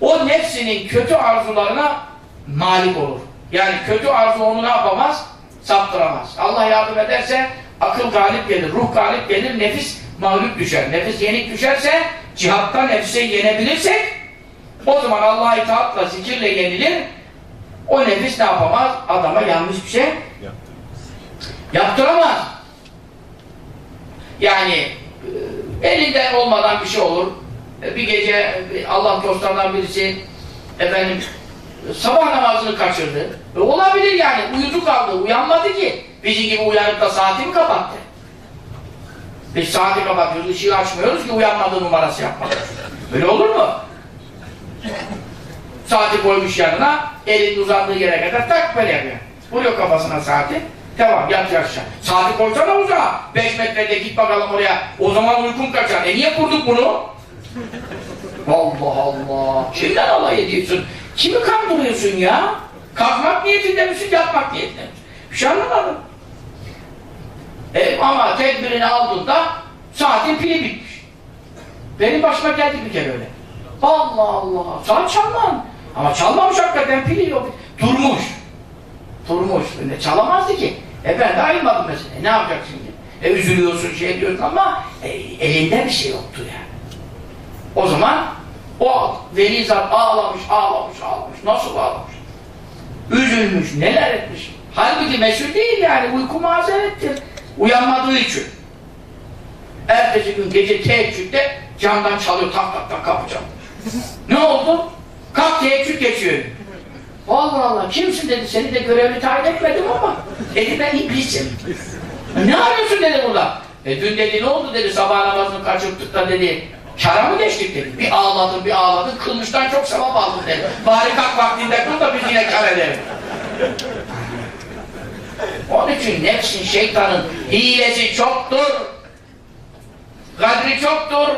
o nefsinin kötü arzularına malik olur. Yani kötü arzu onu ne yapamaz? Saptıramaz. Allah yardım ederse akıl galip gelir, ruh galip gelir, nefis mağlup düşer. Nefis yenik düşerse, cihatta nefse yenebilirsek o zaman Allah'a itaatla, zikirle yenilir. O nefis ne yapamaz? Adama yanlış bir şey yaptıramaz. Yani e, elinde olmadan bir şey olur. E, Bir gece Allah dostlarından birisi efendim sabah namazını kaçırdı. E, olabilir yani. Uyudu kaldı. Uyanmadı ki. Bizi gibi uyanıp da saati mi kapattı? Biz saati kapatıyoruz, ışığı açmıyoruz ki uyanmadığı numarası yapmak. Öyle olur mu? Saati koymuş yanına, elini uzandığı yere kadar tak böyle yapıyor. Vuruyor kafasına saati, tamam yat aşağı. Saati koysana uzağa, 5 metrede git bakalım oraya, o zaman uykun kaçar. E niye kurduk bunu? Allah Allah! Kimden alay ediyorsun? Kimi kandırıyorsun ya? Kalkmak niyetinde misin, yatmak niyetinde misin? Bir şey anlamadım. E, ama tedbirini aldığında saatin pili bitmiş. Benim başıma geldi bir kere öyle. Allah Allah! Saat çalman. Ama çalmamış hakikaten pili yok. Durmuş. Durmuş. Ne çalamazdı ki. E ben de ayılmadım mesela. E, ne yapacaksın ki? E üzülüyorsun, şey diyorsun ama e, elinde bir şey yoktu yani. O zaman o veli zat ağlamış, ağlamış, ağlamış. Nasıl ağlamış? Üzülmüş, neler etmiş. Halbuki mesul değil yani, uyku mazerettir. Uyanmadığı için. Ertesi gün gece teheccüde camdan çalıyor, tak tak tak kapı çalıyor. ne oldu? Kalk teheccüd geçiyor. Allah Allah, kimsin dedi, seni de görevli tayin etmedim ama. Dedi ben iblisim. ne arıyorsun dedi burada. E dün dedi ne oldu dedi, sabah namazını kaçırttık da dedi, Kara mı geçtik dedi. Bir ağladın, bir ağladın, kılmıştan çok sevap aldın dedi. Bari kalk vaktinde kıl da biz yine kar edelim. Onun için nefsin, şeytanın hilesi çoktur. Kadri çoktur.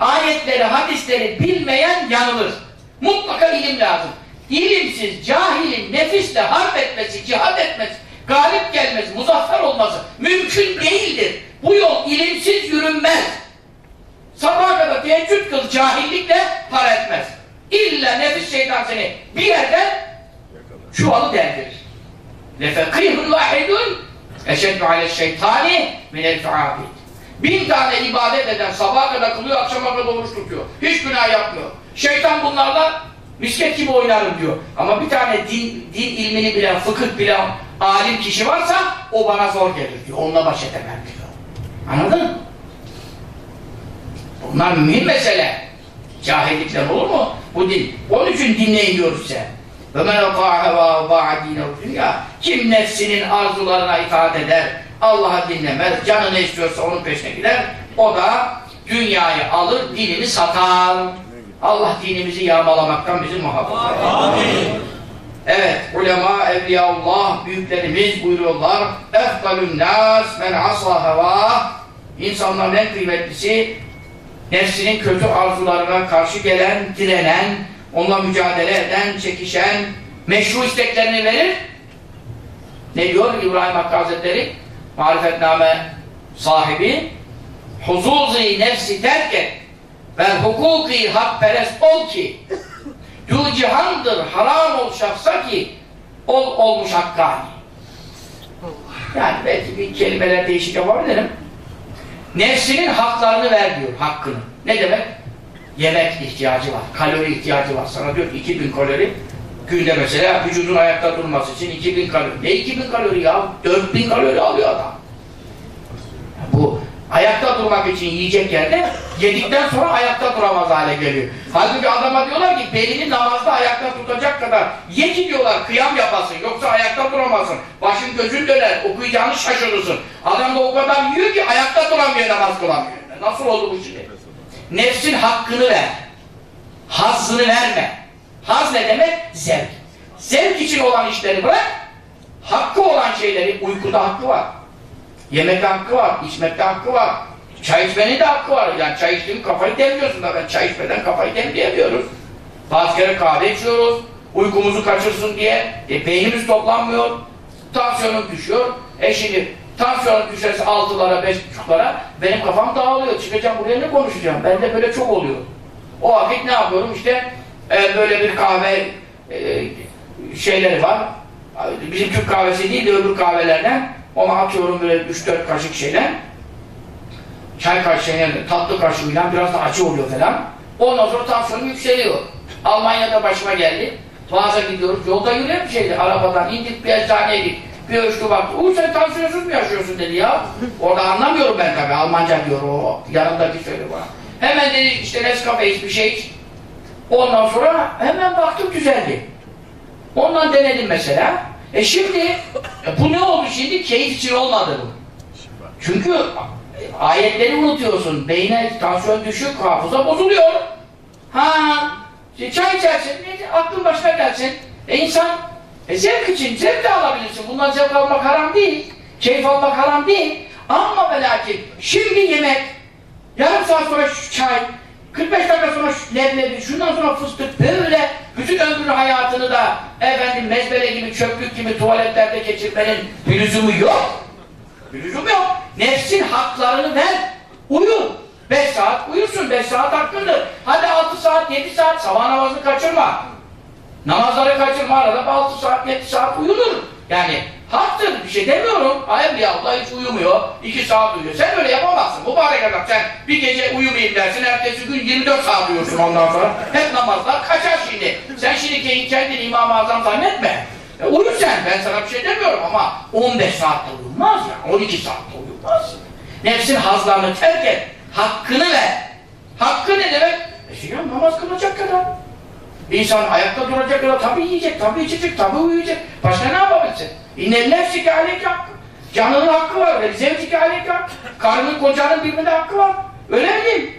Ayetleri, hadisleri bilmeyen yanılır. Mutlaka ilim lazım. İlimsiz, cahilin nefisle harp etmesi, cihad etmesi, galip gelmesi, muzaffer olması mümkün değildir. Bu yol ilimsiz yürünmez. Sabaha kadar teheccüd kıl cahillikle para etmez. İlla nefis şeytan seni bir yerden çuvalı deldirir. Lefekihun vahidun eşeddu ale şeytani minel feabid. Bin tane ibadet eden sabaha kadar kılıyor, akşama kadar oruç tutuyor. Hiç günah yapmıyor. Şeytan bunlarla misket gibi oynarım diyor. Ama bir tane din, din ilmini bilen, fıkıh bilen alim kişi varsa o bana zor gelir diyor. Onunla baş edemem diyor. Anladın mı? Bunlar mühim mesele. Cahillikten olur mu? Bu din. Onun için dinleyin diyor size. وَمَنْ اَطَاعَ وَاَطَاعَ دِينَ dünya Kim nefsinin arzularına itaat eder, Allah'a dinlemez, canı ne istiyorsa onun peşine gider, o da dünyayı alır, dinini satar. Allah dinimizi yağmalamaktan bizi muhafaza eder. Evet, ulema, evliyaullah, büyüklerimiz buyuruyorlar, اَفْضَلُ النَّاسِ مَنْ عَصَى هَوَاهِ İnsanların en kıymetlisi nefsinin kötü arzularına karşı gelen, direnen, onunla mücadele eden, çekişen, meşru isteklerini verir. Ne diyor İbrahim Hakkı Hazretleri? Marifetname sahibi huzuzi nefsi terk et ve hukuki hakperest ol ki dü cihandır haram ol şahsa ki ol olmuş hakkani. Yani belki bir kelimeler değişik yapabilirim. Nefsinin haklarını ver diyor, hakkını. Ne demek? Yemek ihtiyacı var, kalori ihtiyacı var. Sana diyor ki 2000 kalori, günde mesela vücudun ayakta durması için 2000 kalori. Ne 2000 kalori ya? 4000 kalori alıyor adam. Bu ayakta durmak için yiyecek yerde yedikten sonra ayakta duramaz hale geliyor. Halbuki adama diyorlar ki belini namazda ayakta tutacak kadar ye ki diyorlar kıyam yapasın yoksa ayakta duramazsın. Başın gözün döner okuyacağını şaşırırsın. Adam da o kadar yiyor ki ayakta duramıyor namaz kılamıyor. Nasıl oldu bu şimdi? Nefsin hakkını ver. Hazzını verme. Haz ne demek? Zevk. Zevk için olan işleri bırak. Hakkı olan şeyleri, uykuda hakkı var. Yemekte hakkı var, içmekte hakkı var. Çay içmenin de hakkı var. Yani çay içtiğim kafayı demliyorsun da çay içmeden kafayı demleyemiyoruz. Bazı kere kahve içiyoruz. Uykumuzu kaçırsın diye. E, beynimiz toplanmıyor. Tansiyonum düşüyor. E şimdi Tansiyon düşerse altılara, beş buçuklara benim kafam dağılıyor. Çıkacağım buraya ne konuşacağım? Bende böyle çok oluyor. O vakit ne yapıyorum? İşte e, böyle bir kahve e, şeyleri var. Bizim Türk kahvesi değil de öbür kahvelerden ona atıyorum böyle 3-4 kaşık şeyden çay kaşığıyla, tatlı kaşığıyla biraz da acı oluyor falan. Ondan sonra tansiyonum yükseliyor. Almanya'da başıma geldi. Vaaza gidiyoruz. Yolda yürüyen bir şeydi. Arabadan indik bir eczaneye gittik. Bir ölçtü baktı. Uy sen tansiyonsuz mu yaşıyorsun dedi ya. Orada anlamıyorum ben tabii. Almanca diyor o. Yanındaki söylüyor bana. Hemen dedi işte Nescafe iç bir şey iç. Ondan sonra hemen baktım düzeldi. Ondan denedim mesela. E şimdi e bu ne oldu şimdi? Keyif için olmadı bu. Çünkü ayetleri unutuyorsun. Beyne tansiyon düşük, hafıza bozuluyor. Ha, çay içersin, aklın başına gelsin. E insan e zevk için zevk de alabilirsin. Bundan zevk almak haram değil. Keyif almak haram değil. Ama ve lakin şimdi yemek, yarım saat sonra çay, 45 dakika sonra leblebi, şundan sonra fıstık böyle bütün ömrünü hayatını da efendim mezbele gibi, çöplük gibi tuvaletlerde geçirmenin bir lüzumu yok. Bir lüzum yok. Nefsin haklarını ver, uyu. 5 saat uyursun, 5 saat hakkındır. Hadi 6 saat, 7 saat sabah namazını kaçırma. Namazları kaçırma arada 6 saat, 7 saat uyunur. Yani haktır, bir şey demiyorum. Allah hiç uyumuyor, 2 saat uyuyor. Sen öyle yapamazsın. Mübarek adam sen bir gece uyumayayım dersin, ertesi gün 24 saat uyursun ondan sonra. Hep namazlar kaçar şimdi. Sen şimdi kendini İmam-ı Azam zannetme. E, uyu sen, ben sana bir şey demiyorum ama 15 saatte uyumaz ya, 12 saatte uyumaz. Nefsin hazlarını terk et, hakkını ver. Hakkı ne demek? E ya, namaz kılacak kadar. İnsan ayakta duracak kadar tabii yiyecek, tabii içecek, tabii uyuyacak. Başka ne yapabilsin? İnnel nefsike aleyke hakkı. Canının hakkı var, ve zevcike aleyke hakkı. Karının, kocanın birbirine hakkı var. Öyle mi değil?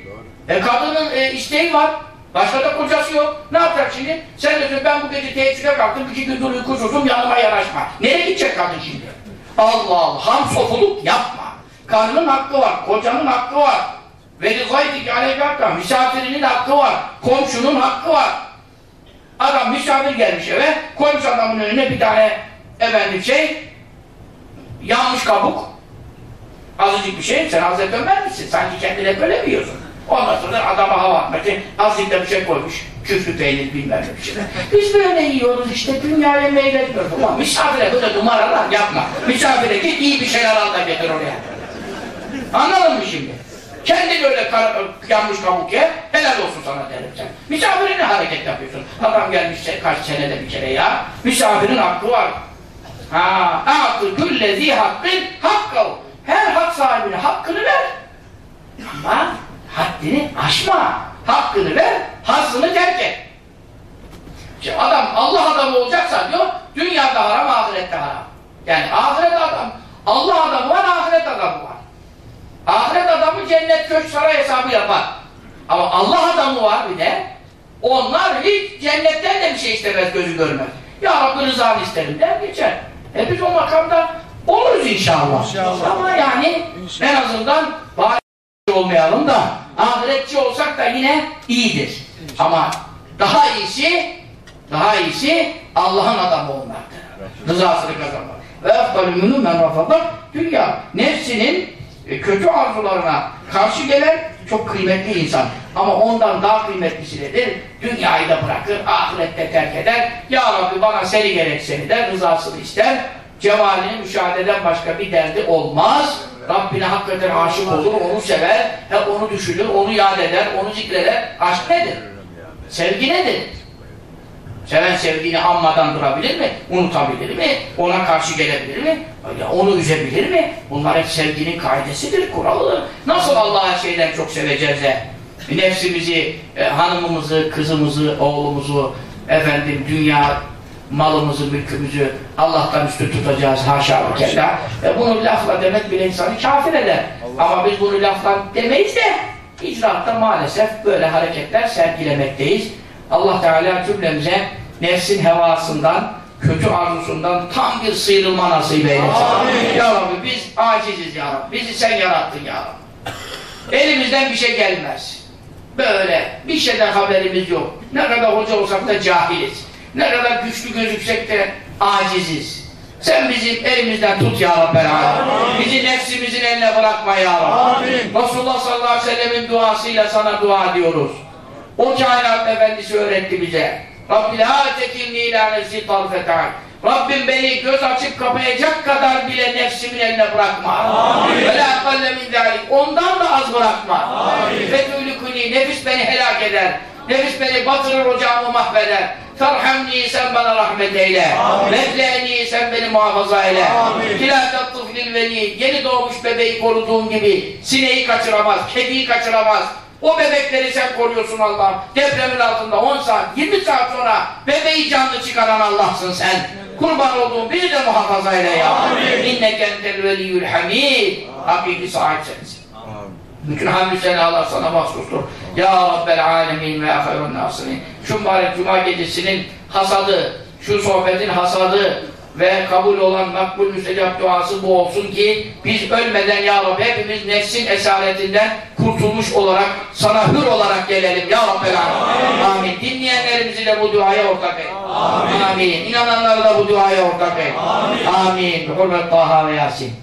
E kadının e, isteği var. Başka da kocası yok. Ne yapacak şimdi? Sen diyorsun ben bu gece teheccüde kalktım, iki gündür uykusuzum, yanıma yanaşma. Nereye gidecek kadın şimdi? Allah Allah, ham sofuluk yapma. Karının hakkı var, kocanın hakkı var. Ve rizaydik aleyhâkka, misafirinin hakkı var, komşunun hakkı var. Adam misafir gelmiş eve, koymuş adamın önüne bir tane efendim şey, yanmış kabuk, azıcık bir şey, sen Hazreti Ömer misin? Sanki kendine böyle mi yiyorsun? Ondan sonra adama hava için azıcık bir şey koymuş. Küflü peynir bilmem ne bir şey. Biz böyle yiyoruz işte dünyaya meyletmiyoruz. Ama misafire böyle numaralar yapma. Misafire git iyi bir şeyler al da getir oraya. Anladın mı şimdi? Kendin öyle kar, yanmış kabuk ye, helal olsun sana derim sen. Misafire ne hareket yapıyorsun? Adam gelmiş kaç senede bir kere ya. Misafirin hakkı var. Ha, hakkı güllezi hakkın hakkav. Her hak sahibine hakkını ver. Ama haddini aşma. Hakkını ver, hazzını terk et. Şimdi adam Allah adamı olacaksa diyor, dünyada haram, ahirette haram. Yani ahiret adam, Allah adamı var, ahiret adamı var. Ahiret adamı cennet köşk saray hesabı yapar. Ama Allah adamı var bir de, onlar hiç cennetten de bir şey istemez, gözü görmez. Ya Rabbi rızanı isterim der, geçer. E biz o makamda oluruz inşallah. inşallah. Ama yani inşallah. en azından bari olmayalım da ahiretçi olsak da yine iyidir. İnşallah. Ama daha iyisi daha iyisi Allah'ın adamı olmaktır. Rızasını kazanmak. Ve eftalümünü men rafadak dünya. Nefsinin e, kötü arzularına karşı gelen çok kıymetli insan. Ama ondan daha kıymetlisi nedir? Dünyayı da bırakır, ahirette terk eder. Ya Rabbi bana seni gerek seni der, rızasını ister. Cemalini müşahededen başka bir derdi olmaz. Rabbine hakikaten aşık olur, onu sever, hep onu düşünür, onu yad eder, onu zikreder. Aşk nedir? Sevgi nedir? Seven sevdiğini anmadan durabilir mi? Unutabilir mi? Ona karşı gelebilir mi? Onu üzebilir mi? Bunlar hep sevginin kaidesidir, kuralıdır. Nasıl Allah'a şeyden çok seveceğiz de nefsimizi, e, hanımımızı, kızımızı, oğlumuzu, efendim dünya malımızı, mülkümüzü Allah'tan üstü tutacağız haşa ve kella. E bunu lafla demek bile insanı kafir eder. Allah. Ama biz bunu lafla demeyiz de icraatta maalesef böyle hareketler sergilemekteyiz. Allah Teala cümlemize nefsin hevasından, kötü arzusundan tam bir sıyrılma nasip eylesin. Ya Rabbi biz aciziz ya Rabbi. Bizi sen yarattın ya Rabbi. Elimizden bir şey gelmez. Böyle bir şeyden haberimiz yok. Ne kadar hoca olsak da cahiliz. Ne kadar güçlü gözüksek de aciziz. Sen bizim elimizden tut ya Alemin. Bizi nefsimizin eline bırakma ya Rabbi. Resulullah sallallahu aleyhi ve sellemin duasıyla sana dua diyoruz. O kainat efendisi öğretti bize. Rabbi la tekilni ila nefsi tarfetan. Rabbim beni göz açıp kapayacak kadar bile nefsimin eline bırakma. Ve la kalle min zalik. Ondan da az bırakma. Fetülükuni. Nefis beni helak eder. Nefis beni batırır ocağımı mahveder. Ferhamni sen bana rahmet eyle. Mekleni sen beni muhafaza eyle. Kilatet tıflil veli. Yeni doğmuş bebeği koruduğun gibi sineği kaçıramaz, kediyi kaçıramaz. O bebekleri sen koruyorsun Allah'ım. Depremin altında 10 saat, 20 saat sonra bebeği canlı çıkaran Allah'sın sen. Kurban olduğun biri de muhafaza eyle ya. İnneke entel veliyyül hamid. Hakiki sahip sensin. Bütün hamdü senalar sana mahsustur. Ya Rabbel alemin ve ya hayrun nasirin. Şu mübarek cuma gecesinin hasadı, şu sohbetin hasadı ve kabul olan makbul müstecap duası bu olsun ki biz ölmeden ya Rabbi hepimiz nefsin esaretinden kurtulmuş olarak sana hür olarak gelelim ya Rabbel alemin. Amin. Dinleyenlerimizi de bu duaya ortak et. Amin. İnananları da bu duaya ortak et. Amin. Amin. Hürmet Taha ve Yasin.